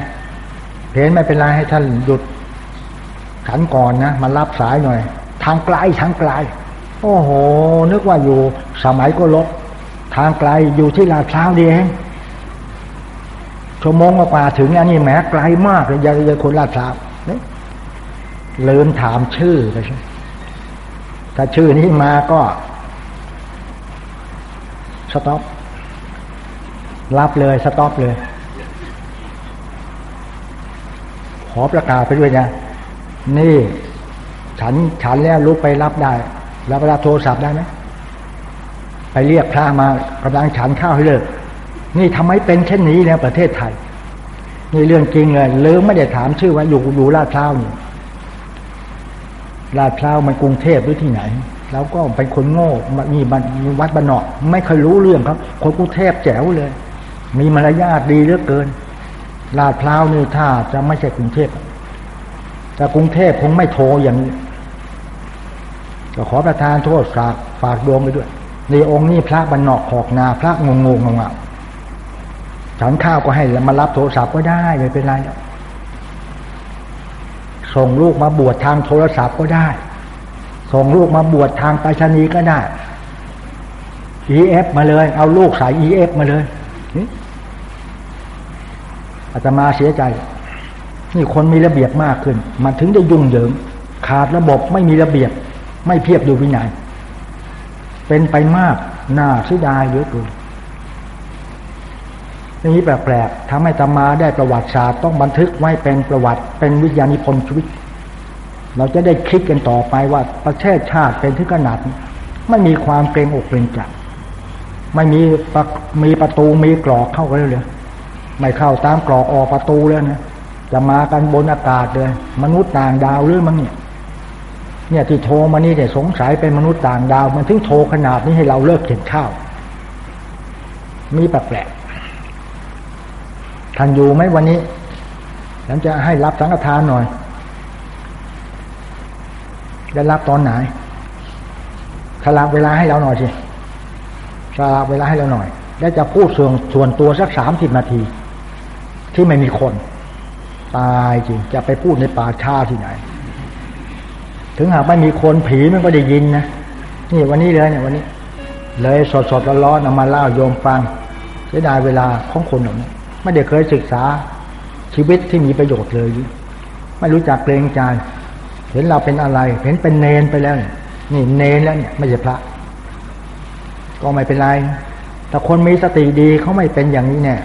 S1: เพนไม่เป็นไรให้ท่านหยุดขันก่อนนะมารับสายหน่อย ทางไกลทางไกล โอ้โห นึกว่าอยู่สมัยก็ลบทางไกลอยู่ที่ลาดพร้าวดีเองชั่วโมงกว่าถึงอันนี้แหมไกลมากเลยยังยังคนลาดพร้าวลืมถามชื่อไปใช่ถ้าชื่อนี้มาก็ stop รับเลย stop เลย ขอประกาศไปด้วยนะนี่ ฉันฉันแล้วลุกไปรับได้ แล้วเวลาโทรศัพท์ได้ไหมไปเรียกพระมากำลังฉันข้าวให้เลิก นี่ทำไมเป็นเช่นนี้ในประเทศไทย นี่เรื่องจริงเลยลืมไม่ได้ถามชื่อว่าอยู่อยู่ลาดพร้าวนี่ลาดพร้าวมันกรุงเทพหรือที่ไหน แล้วก็เป็นคนโง่มีวัดบ้านนอกไม่เคยรู้เรื่องครับ คนกรุงเทพแจ๋วเลย มีมารยาทดีเหลือเกินลาดพร้าวนี่ถ้าจะไม่ใช่กรุงเทพแต่กรุงเทพคงไม่โทรอย่างนี้ก็ขอประทานโทษฝากฝากดวงไปด้วยในองค์นี้พระบรรนอกขอกนา พระงงงงงอะฉันข้าวก็ให้มารับโทรศัพท์ก็ได้ไม่เป็นไรส่งลูกมาบวชทางโทรศัพท์ก็ได้ ส่งลูกมาบวชทางไปรษณีย์ก็ได้ EF มาเลย เอาลูกสาย EF มาเลยอาตมาเสียใจ นี่คนมีระเบียบมากขึ้น มันถึงได้ยุ่งเหยิง ขาดระบบไม่มีระเบียบ ไม่เพียบดูวินัยเป็นไปมากน่าเสียดายเยอะเกินนี้แปลกๆทำให้ตมาได้ประวัติศาสตร์ต้องบันทึกไว้เป็นประวัติเป็นวิทยานิพนธ์ชีวิต เราจะได้คิดกันต่อไปว่าประเทศชาติเป็นที่ขนาดไม่มีความเกรงอกเกรงใจไม่มีมีประตูมีกรอกเข้ากันเลยไม่เข้าตามกรอกออกประตูเลยนะจะมากันบนอากาศเลย มนุษย์ต่างดาวหรือมั้งเนี่ย เนี่ยที่โทรมานี่เนี่ยสงสัยเป็นมนุษย์ต่างดาว มันถึงโทรขนาดนี้ให้เราเลิกเขียนข้าวมีแปลกท่านอยู่ไหมวันนี้ฉันจะให้รับสังฆทานหน่อย ได้รับตอนไหนสลับเวลาให้เราหน่อยสิสลับเวลาให้เราหน่อยแล้วจะพูดส่วนส่วนตัวสักสามสิบนาที ที่ไม่มีคน ตายจริง จะไปพูดในป่าชาที่ไหน ถึงหากไม่มีคนผีมันก็ได้ยินนะนี่วันนี้เลยเนี่ยวันนี้ เลยสดสดร้อนๆเอามาเล่าโยมฟังเสียดายเวลาของคนหนุ่มไม่ได้เคยศึกษาชีวิตที่มีประโยชน์เลย ไม่รู้จักเกรงใจ เห็นเราเป็นอะไร เห็นเป็นเนนไปแล้วนี่เนนแล้วเนี่ยไม่ใช่พระ ก็ไม่เป็นไร แต่คนมีสติดีเขาไม่เป็นอย่างนี้แน่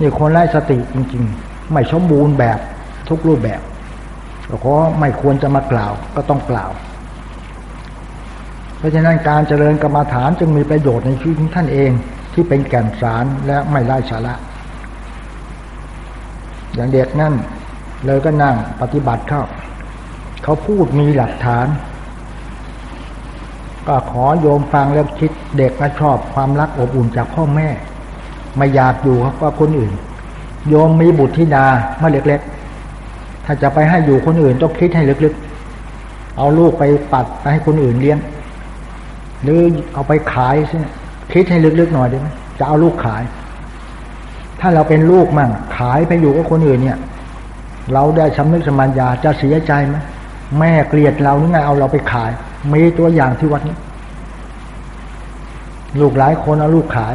S1: นี่คนไร้สติจริง ๆ ไม่สมบูรณ์แบบทุกรูปแบบก็ไม่ควรจะมากล่าวก็ต้องกล่าว เพราะฉะนั้นการเจริญกรรมาฐานจึงมีประโยชน์ในชีวิตท่านเองที่เป็นแก่นสารและไม่ไร้สาระ อย่างเด็กนั่นเลยก็นั่งปฏิบัติเข้า เขาพูดมีหลักฐาน ก็ขอโยมฟังแล้วคิดเด็กนะชอบความรักอบอุ่นจากพ่อแม่ ไม่อยากอยู่กับคนอื่น โยมมีบุตรธิดาเมื่อเล็กๆ ถ้าจะไปให้อยู่คนอื่นต้องคิดให้ลึกๆ เอาลูกไปปัดไปให้คนอื่นเลี้ยง หรือเอาไปขายใช่คิดให้ลึกๆหน่อยได้ไหมจะเอาลูกขาย ถ้าเราเป็นลูกมั่งขายไปอยู่กับคนอื่นเนี่ย เราได้ชำนึกสมัญญาจะเสียใจไหม แม่เกลียดเราหรือไงเอาเราไปขาย มีตัวอย่างที่วัดนี้ ลูกหลายคนเอาลูกขาย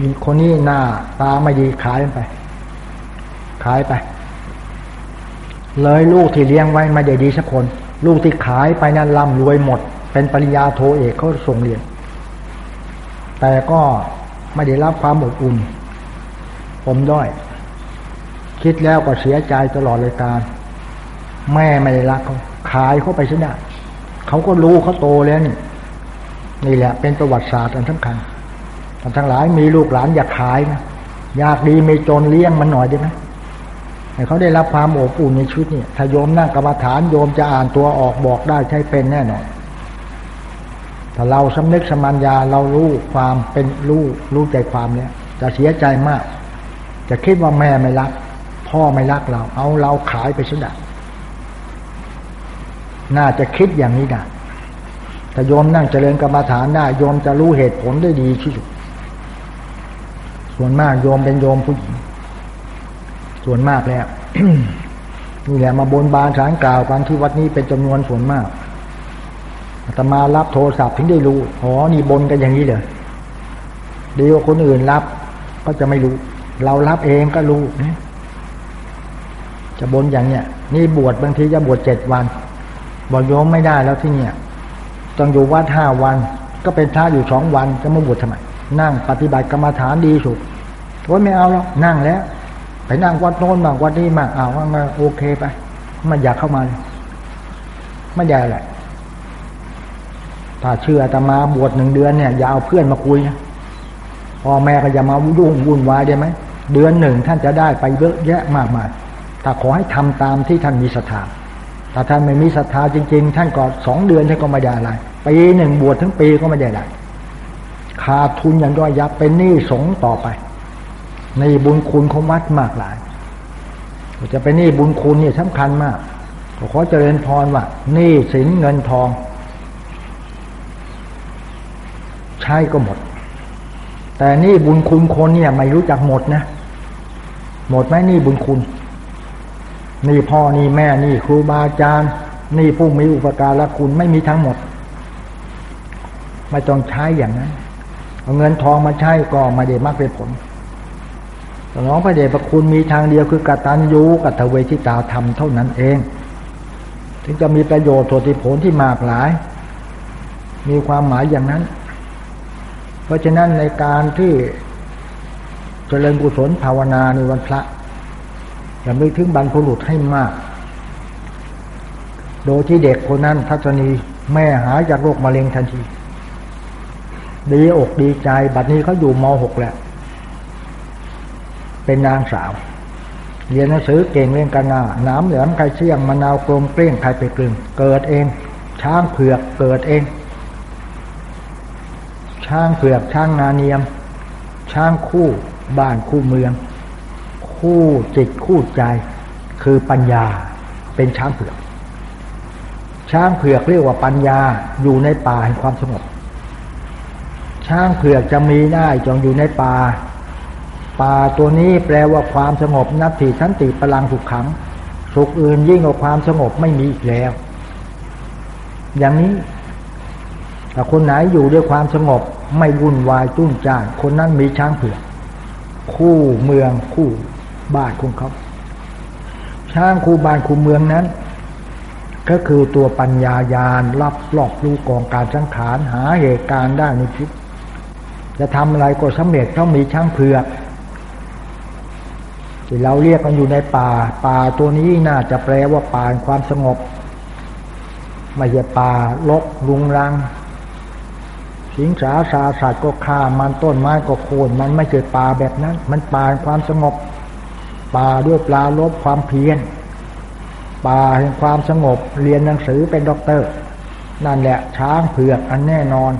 S1: อีกคนนี้หน้าตาไม่ดีขายไป ขายไป เลยลูกที่เลี้ยงไว้ไม่ได้ดีสักคน ลูกที่ขายไปนั้นร่ำรวยหมด เป็นปริญญาโทเอกเขาส่งเรียน แต่ก็ไม่ได้รับความอบอุ่น ผมด้อย คิดแล้วก็เสียใจตลอดเลยการ แม่ไม่ได้รักเขาขายเขาไปซะได้เขาก็รู้เขาโตแล้วนี่นี่แหละ เป็นประวัติศาสตร์อันสำคัญท่านทั้งหลายมีลูกหลานอยากขายนะอยากดีไม่จนเลี้ยงมันหน่อยได้ไหมให้เขาได้รับความอบอุ่นในชีวิตเนี่ยถ้าโยมนั่งกรรมฐานโยมจะอ่านตัวออกบอกได้ใช้เป็นแน่นอนถ้าเราสำนึกสมัญญาเรารู้ความเป็นรู้รู้ใจความเนี่ยจะเสียใจมาก จะคิดว่าแม่ไม่รัก พ่อไม่รักเรา เอาเราขายไปซะได้ น่าจะคิดอย่างนี้ได้แต่โยมนั่งเจริญกรรมฐานได้โยมจะรู้เหตุผลได้ดีที่สุด ส่วนมากโยมเป็นโยมผู้หญิง ส่วนมากแล้วนี่แหละมาบนบานสารกล่าวกันที่วัดนี้เป็นจำนวนส่วนมากอาตมารับโทรศัพท์ถึงได้รู้ อ๋อ นี่บนกันอย่างนี้เลยดีกว่าคนอื่นรับก็จะไม่รู้ เรารับเองก็รู้ จะบนอย่างเนี้ย นี่บวชบางทีจะบวชเจ็ดวัน บอกโยมไม่ได้แล้วที่เนี่ยต้องอยู่วัดห้าวัน ก็เป็นท่าอยู่สองวันจะมาบวชทำไมนั่งปฏิบัติกรรมฐานดีสุดโอ้ยไม่เอาแล้วนั่งแล้ว ไปนั่งวัดโน้นมากวัดนี้มากเอาว่ามาโอเคไปไม่อยากเข้ามาเลยไม่ใหญ่แหละถ้าเชื่อตมาบวชหนึ่งเดือนเนี่ยอย่าเอาเพื่อนมาคุยนะพ่อแม่ก็อย่ามาวุ่นวุ่นวายได้ไหมเดือนหนึ่งท่านจะได้ไปเยอะแยะมากมายถ้าขอให้ทำตามที่ท่านมีศรัทธา ถ้าท่านไม่มีศรัทธาจริง ๆ ท่านก็สองเดือนท่านก็ไม่ได้อะไรปีหนึ่งบวชทั้งปีก็ไม่ได้อะไรขาดทุนอย่างย่อยยับเป็นหนี้สงต่อไป ในบุญคุณของวัดมากหลายจะเป็นหนี้บุญคุณเนี่ยสำคัญมากขอเจริญพรว่าหนี้สินเงินทอง ใช้ก็หมด แต่นี่บุญคุณคนเนี่ยไม่รู้จักหมดนะ หมดไหมนี่บุญคุณ นี่พ่อนี่แม่นี่ครูบาอาจารย์ นี่ผู้มีอุปการะคุณไม่มีทั้งหมด ไม่ต้องใช้อย่างนั้นเอาเงินทองมาใช้ก็ไม่ได้มากเป็นผลน้องพระเดชพระคุณมีทางเดียวคือกตัญญูกตเวชิตาธรรมเท่านั้นเอง ถึงจะมีประโยชน์โทิผลที่มากหลาย มีความหมายอย่างนั้น เพราะฉะนั้นในการที่เจริญกุศลภาวนาในวันพระ อย่าไปถึงบรรพุรุษให้มาก โดยที่เด็กคนนั้นทัศนีแม่หายจากโรคมะเร็งทันที ดีอกดีใจ บัดนี้เขาอยู่มหกแล้ว เป็นนางสาว เรียนหนังสือเก่งเรื่องกันนาน้ำเหลืองไข่เชี่ยงมะนาวกลมเกลี้ยงไข่ไปกลึงเกิดเอง ช้างเผือกเกิดเอง ช้างเผือกช้างนาเนียม ช้างคู่บ้านคู่เมือง คู่จิตคู่ใจ คือปัญญาเป็นช้างเผือก ช้างเผือกเรียกว่าปัญญาอยู่ในป่าแห่งความสงบช้างเผือกจะมีได้จงอยู่ในป่า ป่าตัวนี้แปลว่าความสงบนับถือสันติพลังสุขขัง สุขอื่นยิ่งกว่าความสงบไม่มีอีกแล้ว อย่างนี้ถ้าคนไหนอยู่ด้วยความสงบไม่วุ่นวายจุ้นจ้านคนนั้นมีช้างเผือก คู่เมืองคู่ บ้านของเขา ช้างคูบ้านคูเมืองนั้น ก็คือตัวปัญญายาณรับรอบรู้กองการสังขารหาเหตุการณ์ได้ในชีวิตจะทำอะไรก็สำเร็จต้องมีช้างเผือกที่เราเรียกมันอยู่ในป่า ป่าตัวนี้น่าจะแปลว่าป่าความสงบไม่ใช่ป่าลกรุงรัง สิงสาสาสัตว์ก็ฆ่ามันต้นไม้ก็โค่นมันไม่ใช่ป่าแบบนั้น มันป่าความสงบ ป่าด้วยปลาลบความเพียรป่าแห่งความสงบเรียนหนังสือเป็นด็อกเตอร์ นั่นแหละช้างเผือกอันแน่นอน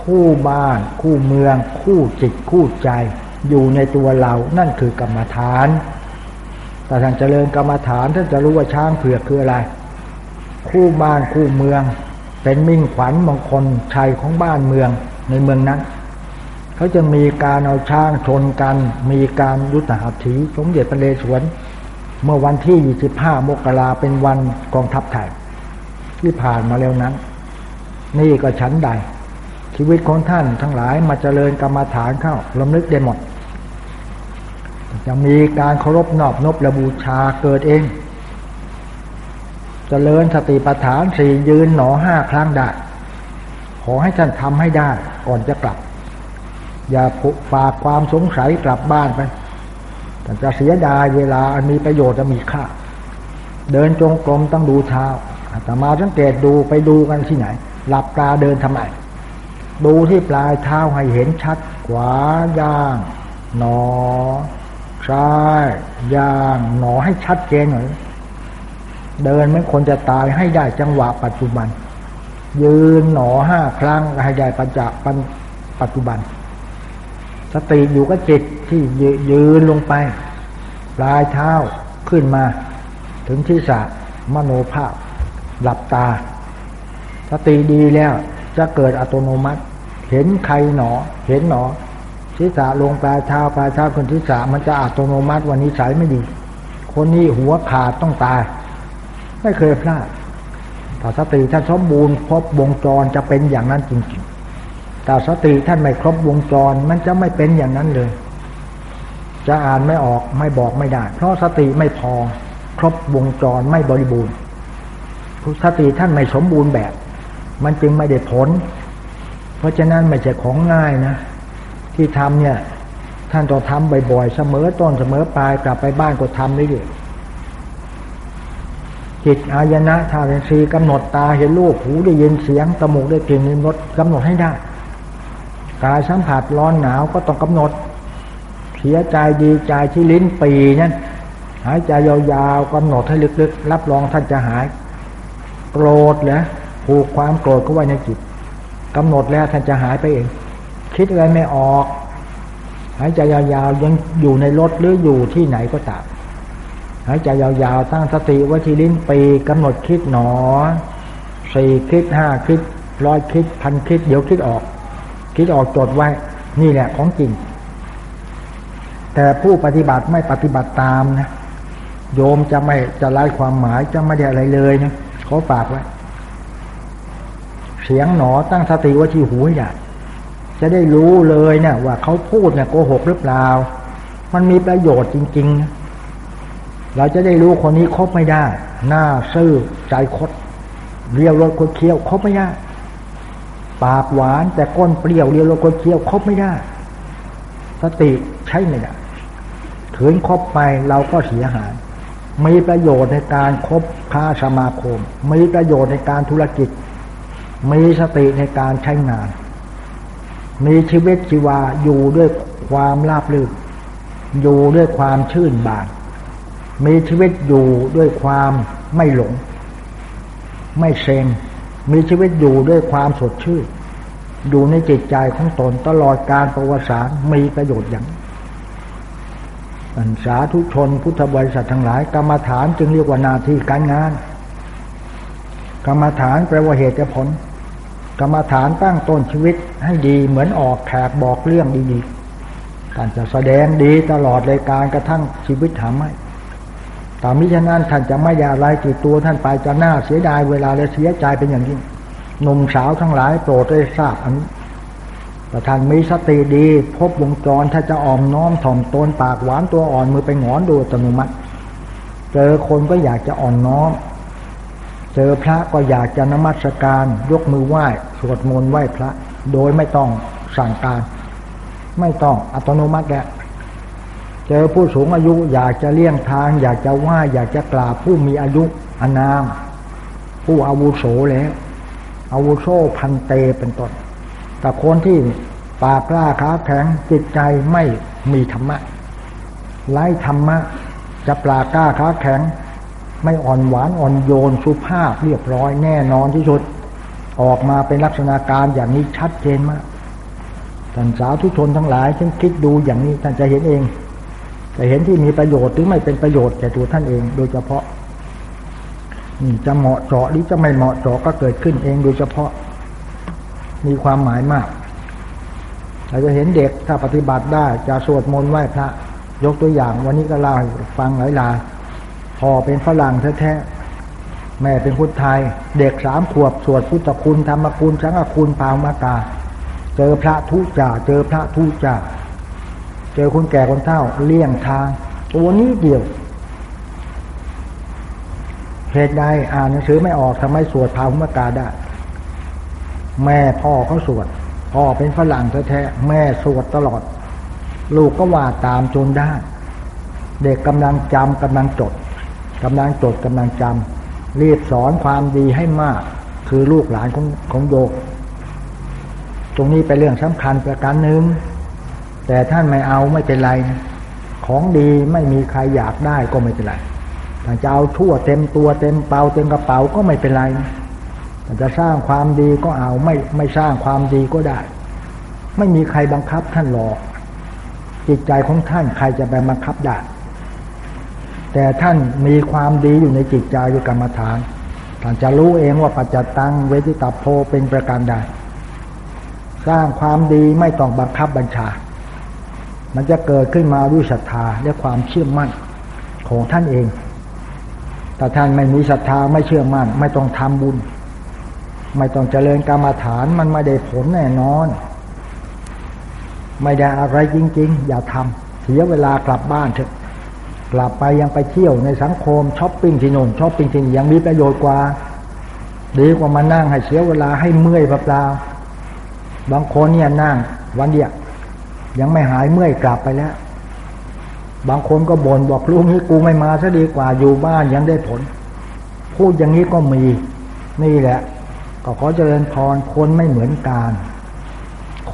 S1: คู่บ้าน คู่เมือง คู่จิตคู่ใจ อยู่ในตัวเรานั่นคือกรรมฐาน แต่ท่านเจริญกรรมฐานท่านจะรู้ว่าช้างเผือกคืออะไร คู่บ้านคู่เมือง เป็นมิ่งขวัญมงคลชัยของบ้านเมืองในเมืองนั้น เขาจะมีการเอาช้างชนกัน มีการยุทธหัตถีสมเด็จพระเลสวน เมื่อวันที่ 25 มกราเป็นวันกองทัพไทยที่ผ่านมาแล้วนั้น นี่ก็ชั้นใด ชีวิตของท่านทั้งหลายมาเจริญกรรมฐานเข้าลำลึกได้หมด จะมีการเคารพนอบนบระบูชาเกิดเองจเจริญสติปัฏฐานสี่ยืนหนอห้าครั้งได้ ขอให้ท่านทำให้ได้ก่อนจะกลับ อย่าฝากความสงสัยกลับบ้านไป แต่จะเสียดายเวลาอันมีประโยชน์จะมีค่า เดินจงกรมต้องดูเท้าแต่มาสังเกตดูไปดูกันที่ไหน หลับตาเดินทำไม ดูที่ปลายเท้าให้เห็นชัด ขวาย่าง หนอ ซ้ายย่าง หนอให้ชัดเจนหน่อย เดินไม่คนจะตายให้ได้จังหวะปัจจุบัน ยืนหนอห้าครั้งให้ได้ปัจจปันปัจจุบัน สติอยู่กับจิตที่ยืนลงไป ปลายเท้าขึ้นมา ถึงที่สะมโนภาพ หลับตา สติดีแล้วจะเกิดอัตโนมัติ เห็นใครหนอ เห็นหนอทิศาลงปลายเท้าปลายเท้าคนทิศามันจะอัตโนมัติวันนี้ใช้ไม่ดี คนนี้หัวขาดต้องตาย ไม่เคยพลาดแต่สติท่านสมบูรณ์ครบวงจรจะเป็นอย่างนั้นจริง ๆแต่สติท่านไม่ครบวงจร มันจะไม่เป็นอย่างนั้นเลย จะอ่านไม่ออกไม่บอกไม่ได้ เพราะสติไม่พอ ครบวงจรไม่บริบูรณ์สติท่านไม่สมบูรณ์แบบ มันจึงไม่ได้ผล เพราะฉะนั้นไม่ใช่ของง่ายนะ ที่ทำเนี่ย ท่านต้องทำบ่อยๆเสมอต้นเสมอปลายกลับไปบ้านก็ทำเรื่อยจิตอายนะทาเรนซีกำหนดตาเห็นรูปหูได้ยินเสียงตมูกได้กลิ่นรสกำหนดให้ได้ กายสัมผัสร้อนหนาวก็ต้องกำหนดเสียใจดีใจที่ลิ้นปีนั้นหายใจยาวๆกำหนดให้ลึกๆ รับรองท่านจะหาย โกรธเหรอผูกความโกรธเข้าไว้ในจิตกำหนดแล้วท่านจะหายไปเอง คิดอะไรไม่ออก หายใจยาวๆยังอยู่ในรถหรืออยู่ที่ไหนก็ตามหายใจยาวๆตั้งสติไว้ที่ลิ้นปีกำหนดคิดหนอสี่คิดห้าคิดร้อยคิดพันคิดเดี๋ยวคิดออก คิดออกจดไว้ นี่แหละของจริง แต่ผู้ปฏิบัติไม่ปฏิบัติตามนะโยมจะไม่จะไล่ความหมายจะไม่ได้อะไรเลยนะเขาฝากไว้เสียงหนอตั้งสติไว้ที่หูให้ได้จะได้รู้เลยเนะี่ยว่าเขาพูดเนี่ยโกหกหรือเปล่า มันมีประโยชน์จริง ๆ เราจะได้รู้คนนี้คบไม่ได้ หน้าซื่อใจคดเรียวรถคนเคี้ยวคบไม่ได้ ปากหวานแต่ก้นเปรี้ยวเรียวรถคนเคี้ยวคบไม่ได้ สติใช้ไม่ได้ถืนคบไปเราก็เสียหาย มีประโยชน์ในการคบค้าสมาคม มีประโยชน์ในการธุรกิจ มีสติในการใช้งาน มีชีวิตชีวาอยู่ด้วยความราบรื่นอยู่ด้วยความชื่นบาน มีชีวิตอยู่ด้วยความไม่หลง ไม่เซง มีชีวิตอยู่ด้วยความสดชื่นอยู่ในจิตใจของตนตลอดการประวัติศาสตร์มีประโยชน์อย่างอันสาธุชนพุทธบริษัททั้งหลาย กรรมฐานจึงเรียกว่านาที่การงาน กรรมฐานแปลว่าเหตุผล กรรมฐานตั้งต้นชีวิตให้ดีเหมือนออกแขกบอกเรื่องดีๆการจะแสดงดีตลอดเลยการกระทั่งชีวิตทำให้ แต่มิฉะนั้นท่านจะไม่ยาไรจิตตัวท่านไปจะหน้าเสียดายเวลาและเสียใจเป็นอย่างยิ่งหนุ่มสาวทั้งหลายโปรดได้ทราบอันนี้แต่ท่านมีสติดี พบวงจรถ้าจะอ่อมน้อมถ่อมตนปากหวานตัวอ่อนมือไปงอนดูอัตโนมัติ เจอคนก็อยากจะอ่อนน้อม เจอพระก็อยากจะนมัสการ ยกมือไหว้สวดมนต์ไหว้พระ โดยไม่ต้องสั่งการ ไม่ต้องอัตโนมัติแหละ เจอผู้สูงอายุอยากจะเลี่ยงทาง อยากจะไหว้อยากจะกราบผู้มีอายุอนาม ผู้อาวุโสแล้วอาวุโสพันเตเป็นต้นแต่คนที่ปากกล้าขาแข็งจิตใจไม่มีธรรมะไร้ธรรมะ จะปลากล้าขาแข็ง ไม่อ่อนหวานอ่อนโยนสุภาพเรียบร้อยแน่นอนที่สุด ออกมาเป็นลักษณะการอย่างนี้ชัดเจนมากท่านสาธุชนทั้งหลายท่านคิดดูอย่างนี้ท่านจะเห็นเอง จะเห็นที่มีประโยชน์หรือไม่เป็นประโยชน์แก่ตัวท่านเอง โดยเฉพาะนี่จะเหมาะเจาะหรือจะไม่เหมาะเจาะก็เกิดขึ้นเองโดยเฉพาะ มีความหมายมากเราจะเห็นเด็กถ้าปฏิบัติได้จะสวดมนต์ไหว้พระ ยกตัวอย่าง วันนี้ก็เล่าฟังหลายลาพ่อเป็นฝรั่งแท้ๆแม่เป็นคนไทย เด็กสามขวบ สวดพุทธคุณธรรมคุณสังฆคุณพามากาเจอพระทุจ่าเจอพระทุจ่า เจอคนแก่คนเฒ่า เลี่ยงทาง ตัวนี้เดียว เหตุใดอ่านหนังสือไม่ออกทำไมสวดพามกาได้ แม่พ่อเขาสวด พ่อเป็นฝรั่งแท้ๆแม่สวดตลอด ลูกก็ว่าตามจนได้ เด็กกำลังจำกำลังจดกำลังจดกำลังจำรีบสอนความดีให้มาก คือลูกหลานของของโยกตรงนี้เป็นเรื่องสำคัญประการหนึ่ง แต่ท่านไม่เอาไม่เป็นไร ของดีไม่มีใครอยากได้ก็ไม่เป็นไรถ้าจะเอาทั่วเต็มตัวเต็มเปาเต็มกระเป๋าก็ไม่เป็นไรถ้าจะสร้างความดีก็เอาไม่ไม่สร้างความดีก็ได้ ไม่มีใครบังคับท่านหรอก จิตใจของท่านใครจะไปบังคับได้ แต่ท่านมีความดีอยู่ในจิตใจอยู่กรรมฐานท่านจะรู้เองว่าปัจจตังเวทิตาโพเป็นประการใดสร้างความดีไม่ต้องบังคับบัญชา มันจะเกิดขึ้นมาด้วยศรัทธาและความเชื่อมั่นของท่านเอง แต่ท่านไม่มีศรัทธาไม่เชื่อมั่น ไม่ต้องทำบุญ ไม่ต้องเจริญกรรมฐานมันไม่ได้ผลแน่นอน ไม่ได้อะไรจริง ๆ อย่าทำเสียเวลากลับบ้านเถอะกลับไปยังไปเที่ยวในสังคมช้อปปิ้งที่โน่นช้อปปิ้งที่นี่ยังมีประโยชน์กว่าดีกว่ามานั่งให้เสียเวลาให้เมื่อยเปล่าบางคนเนี่ยนั่งวันเดียว ยังไม่หายเมื่อยกลับไปแล้ว บางคนก็บ่นบอกลูกนี้กูไม่มาซะดีกว่าอยู่บ้านยังได้ผล พูดอย่างนี้ก็มีนี่แหละ ก็ขอเจริญพรคนไม่เหมือนกัน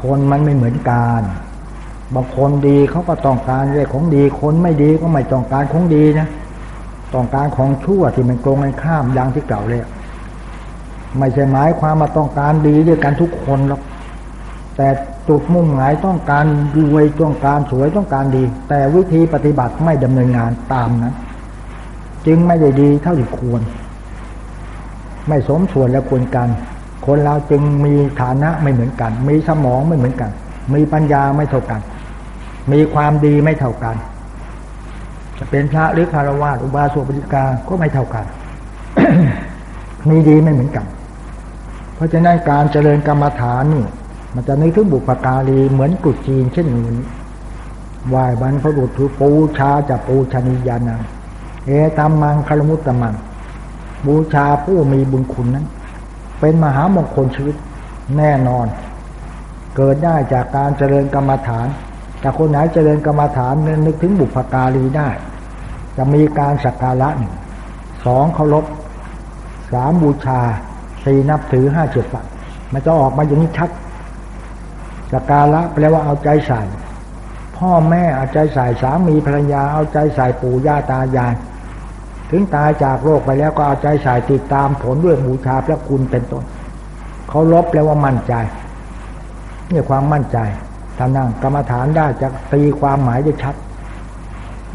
S1: คนมันไม่เหมือนกันบางคนดีเขาก็ต้องการเรื่องของดี คนไม่ดีก็ไม่ต้องการของดีนะต้องการของชั่วที่มันโกงกันข้ามอย่างที่เก่าเลยไม่ใช่หมายความมาต้องการดีด้วยกันทุกคนหรอกแต่ จุดมุ่งหมายต้องการรวยต้องการสวยต้องการดี แต่วิธีปฏิบัติไม่ดำเนินงานตามนะจึงไม่ได้ดีเท่าที่ควร ไม่สมส่วนและควรกัน คนเราจึงมีฐานะไม่เหมือนกัน มีสมองไม่เหมือนกัน มีปัญญาไม่เท่ากัน มีความดีไม่เท่ากัน จะเป็นพระหรือคารวะอุบาสกปฏิกาก็ไม่เท่ากัน มีดีไม่เหมือนกัน เพราะฉะนั้นการเจริญกรรมฐานนี่ มันจะนึกถึงบุพการีเหมือนกุจีนเช่นนี้ไหว้บรรพบุรุษถือปูชาจะปูชนียานังเอตัมมังคารมุตตมัง บูชาผู้มีบุญคุณนั้น เป็นมหามงคลชีวิตแน่นอน เกิดได้จากการเจริญกรรมฐาน แต่คนไหนเจริญกรรมฐานนึกถึงบุพการีได้ จะมีการสักการะหนึ่งสองเคารพสามบูชาสี่นับถือห้าเจ็ดปัดมันจะออกมาอย่างนี้ชัด สักการะแปลว่าเอาใจใส่ พ่อแม่เอาใจใส่สามีภรรยาเอาใจใส่ปู่ย่าตายาย ถึงตายจากโลกไปแล้วก็เอาใจใส่ติดตามผลด้วยบูชาพระคุณเป็นต้นเขาลบแปลว่ามั่นใจนี่ความมั่นใจถ้านั่งกรรมฐานได้จะตีความหมายได้ชัด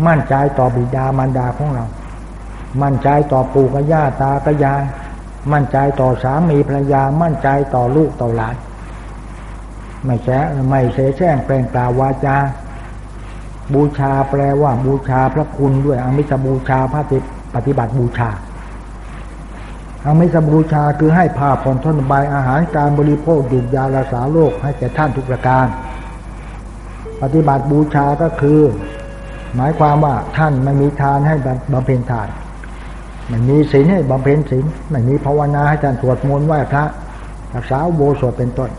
S1: มั่นใจต่อบิดามารดาของเรา มั่นใจต่อปู่กับย่าตากยาย มั่นใจต่อสามีภรรยา มั่นใจต่อลูกต่อหลาน ไม่แช่ไม่เสแช่งแปลงกล่าวาจา บูชาแปลว่าบูชาพระคุณด้วยอมิสบูชาพระติปฏิบัติบูชาอามิสบูชาคือให้ผ้าผ่อนทนบายอาหารการบริโภคดื่มยารักษาโรคให้แก่ท่านทุกประการ ปฏิบัติบูชาก็คือ หมายความว่าท่านไม่มีทานให้บำเพ็ญทานไม่มีศีลให้บำเพ็ญศีลไม่มีภาวนาให้ท่านสวดมนต์ไหว้พระรักษาโบสถเป็นต้น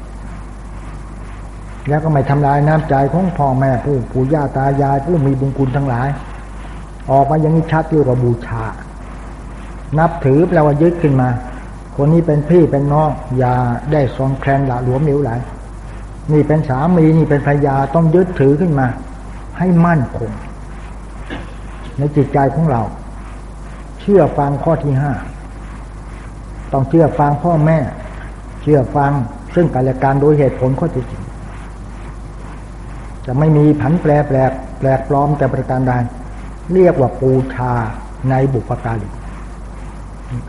S1: แล้วก็ไม่ทำลายน้ำใจของพ่อแม่ผู้ปู่ย่าตายายผู้มีบุญคุณทั้งหลาย ออกมาอย่างนี้ชัดเรียกว่าบูชา นับถือแปลว่ายึดขึ้นมา คนนี้เป็นพี่เป็นน้องอย่าได้ซองแคลนละหลวมเหลวไหลนี่เป็นสามีนี่เป็นภรรยาต้องยึดถือขึ้นมา ให้มั่นคง ในจิตใจของเรา เชื่อฟังข้อที่ห้าต้องเชื่อฟังพ่อแม่ เชื่อฟังซึ่งกันและกันโดยเหตุผลข้อที่จริง จะไม่มีผันแปรแปลกแปลกปลอมแต่ประการใดเรียกว่าปูชาในบุพการี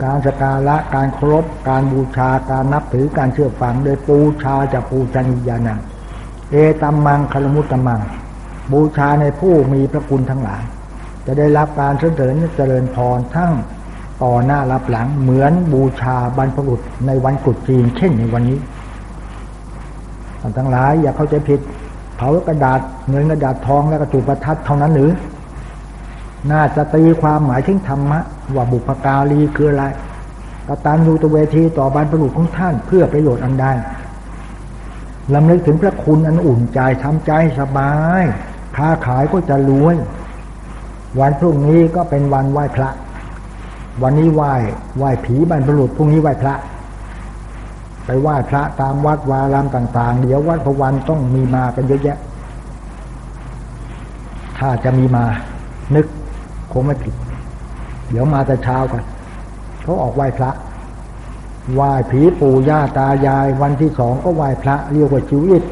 S1: การสการะการเคารพการบูชาการนับถือการเชื่อฟังโดยปูชาจะปูจันิยานังเอตัมมังคารมุตตมัง บูชาในผู้มีพระคุณทั้งหลาย จะได้รับการเสริญเจริญพรทั้งต่อหน้ารับหลังเหมือนบูชาบรรพบุรุษในวันกุดจีนเช่นในวันนี้ทั้งหลายอย่าเข้าใจผิด ผากระดาษเงินกระดาษทองและกระจุประทัดเท่านั้นหรือ น่าจะตีความหมายถึงธรรมะ ว่าบุพการีคืออะไรกตัญญูตเวทีต่อบรรพบุรุษของท่านเพื่อประโยชน์อันใดลำลึกถึงพระคุณอันอุ่นใจทำใจสบาย ค้าขายก็จะรวย วันพรุ่งนี้ก็เป็นวันไหว้พระ วันนี้ไหว้ไหว้ผีบรรพบุรุษพรุ่งนี้ไหว้พระ ไปไหว้พระตามวัดวารามต่าง ๆ เดี๋ยววัดพวันต้องมีมากันเยอะแยะ ถ้าจะมีมานึกคงไม่ผิด เดี๋ยวมาแต่เช้ากันเขาออกไหว้พระไหว้ผีปู่ย่าตายาย วันที่สองก็ไหว้พระเรียกว่าชิวอิด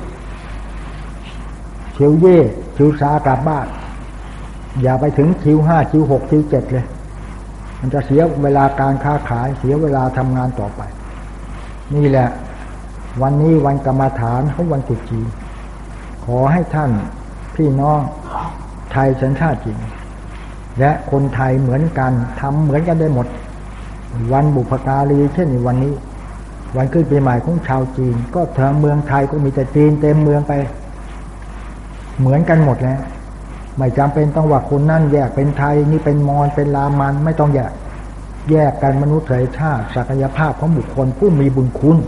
S1: ชิวเย่ชิวซากลับบ้านอย่าไปถึงชิวห้าชิวหกชิวเจ็ดเลย มันจะเสียเวลาการค้าขายเสียเวลาทำงานต่อไป นี่แหละ วันนี้วันกรรมฐานของวันกุจีขอให้ท่านพี่น้องไทยสัญชาติจริงและคนไทยเหมือนกันทำเหมือนกันได้หมด วันบุพการีเช่นวันนี้ วันขึ้นปีใหม่ของชาวจีน ก็ทางเมืองไทยก็มีแต่จีนเต็มเมืองไป เหมือนกันหมดแล้ว ไม่จำเป็นต้องว่าคนนั่นแยกเป็นไทยนี่เป็นมอญเป็นลามันไม่ต้องแยก แยกกันมนุษย์ชาติศักยภาพของบุคคลผู้มีบุญคุณ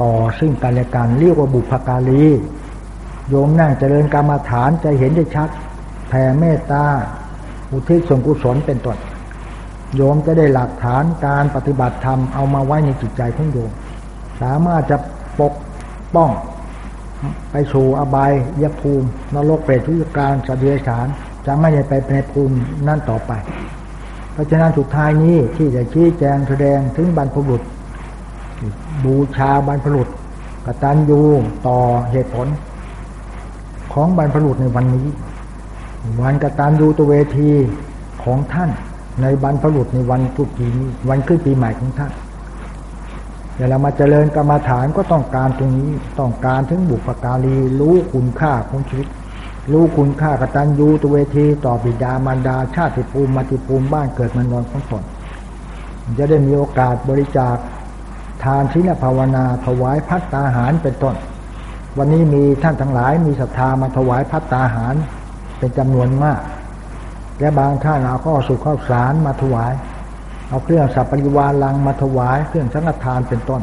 S1: ต่อซึ่งกันและกันเรียกว่าบุพการีโยมนั่งเจริญกรรมฐานจะเห็นได้ชัดแผ่เมตตาอุทิศส่วนกุศลเป็นต้นโยมจะได้หลักฐานการปฏิบัติธรรมเอามาไว้ในจิตใจของโยม สามารถจะปกป้องไปสู่อบายยภูมินรกเปรตทุกการสัตว์เดรัจฉานจะไม่ได้ไปในภูมินั่นต่อไป เพราะฉะนั้นสุดท้ายนี้ที่จะชี้แจงแสดงถึงบรรพบุรุษบูชาบรรพบุรุษกตัญญูต่อเหตุผล ของบรรพบุรุษในวันนี้ วันกตัญญูตัวเวทีของท่าน ในบรรพบุรุษในวันตุกีนี้วันขึ้นปีใหม่ของท่านเดี๋ยวเรามาเจริญกรรมาฐานก็ต้องการตรงนี้ต้องการถึงบุพการีรู้คุณค่าของชีวิต รู้คุณค่ากตัญญูตัวเวทีต่อบิดามารดา ชาติภูมิมาติภูมิบ้านเกิดมันนอนของตนจะได้มีโอกาสบริจาค ทานศีลภาวนา ถวายพัตตาหารเป็นต้น วันนี้มีท่านทั้งหลายมีศรัทธามาถวายพัตตาหารเป็นจำนวนมาก และบางท่านเอาข้อสุขข้าวสารมาถวาย เอาเครื่องสัพปริวาลังมาถวาย เครื่องสังฆทานเป็นต้น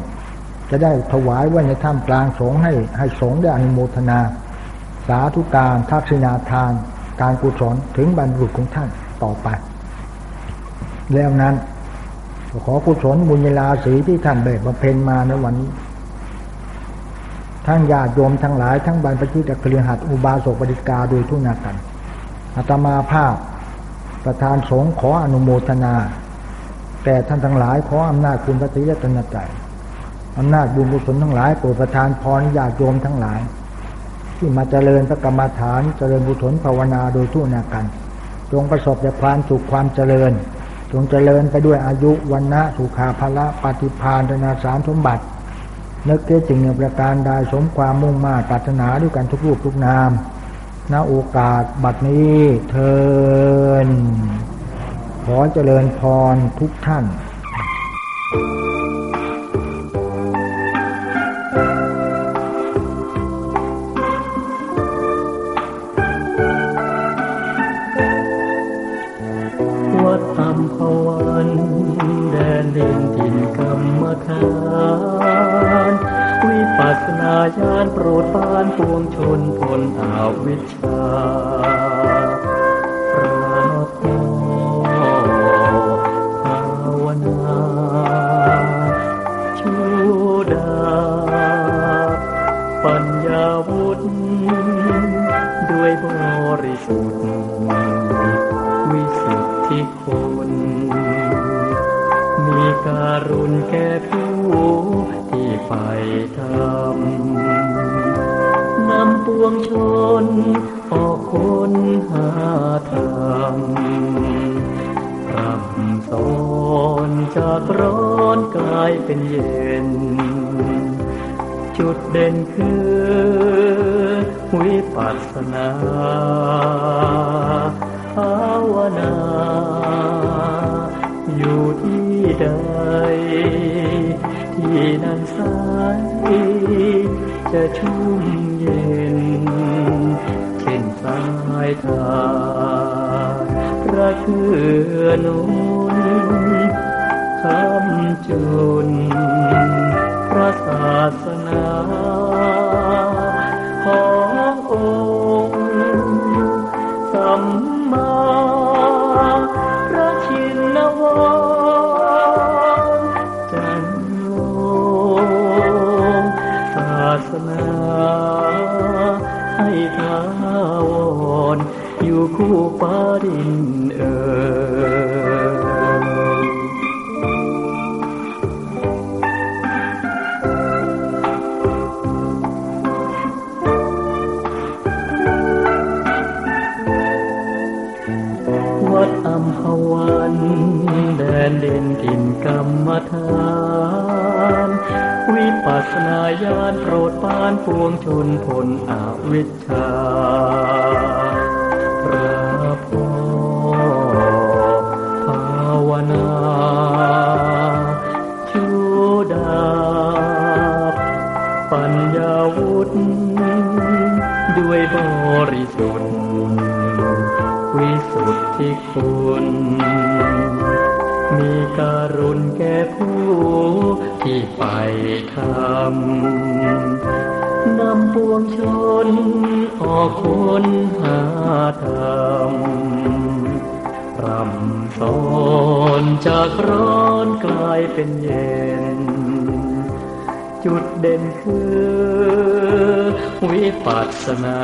S1: จะได้ถวายไว้ในถ้ำกลางสงให้ให้สงได้อนุโมทนาาธุการทักษิณาทาน การกุศลถึงบรรลุของท่านต่อไป แล้วนั้นขอกุศลบุญญาสีที่ท่านได้บำเพ็ญมาในวันนี้ทั้งญาติโยมทั้งหลายทั้งบรรพชิตเครือหัดอุบาสกบริกาโดยทุนากันอาตมาภาพ ประธานสงฆ์ขออนุโมทนาแต่ท่านทั้งหลายขออำนาจคุณพระศรีรัตนใจอำนาจบุญกุศลทั้งหลายโปรดประทานพรญาติโยมทั้งหลาย ที่มาเจริญพระกรรมฐานเจริญบุญภาวนาโดยทุนากัน จงประสบแต่ความสุขความเจริญ จงเจริญไปด้วยอายุวันนะสุขาภละปฏิพานธนาสารสมบัตินึกเกจิงในประการใดสมความมุ่งมาปรารถนาด้วยกันทุกรูปทุกนามณโอกาสบัดนี้เทินขอเจริญพรทุกท่าน
S2: วิชาพระพ่อภาวนาชูดา ปัญญาวุฒด้วยบริสุทธิ์วิสุทธิคุณการุณแก่ผู้ที่ไปทำนำป วงชนออกคนหาธรรมรำสอนจากร้อนกลายเป็นเย็น จุดเด่นคือวิปัสสนาภาวนา อยู่ที่ใด ที่นั่นสาย จะชุ่มเย็นเช่นสายทาพระเกือนุนคำจุนพระศาสนา คู่ฟ้าดินเอ่ยวัดอัมพวันแดนเด่นถิ่นกรรมฐานวิปัสสนาญาณโปรดปานปวงชนผลอวิชชา การุณแก่ผู้ที่ไปทำนำปวงชนออกคนหาธรรมรำสอนจากร้อนกลายเป็นเย็น จุดเด่นคือวิปัสสนา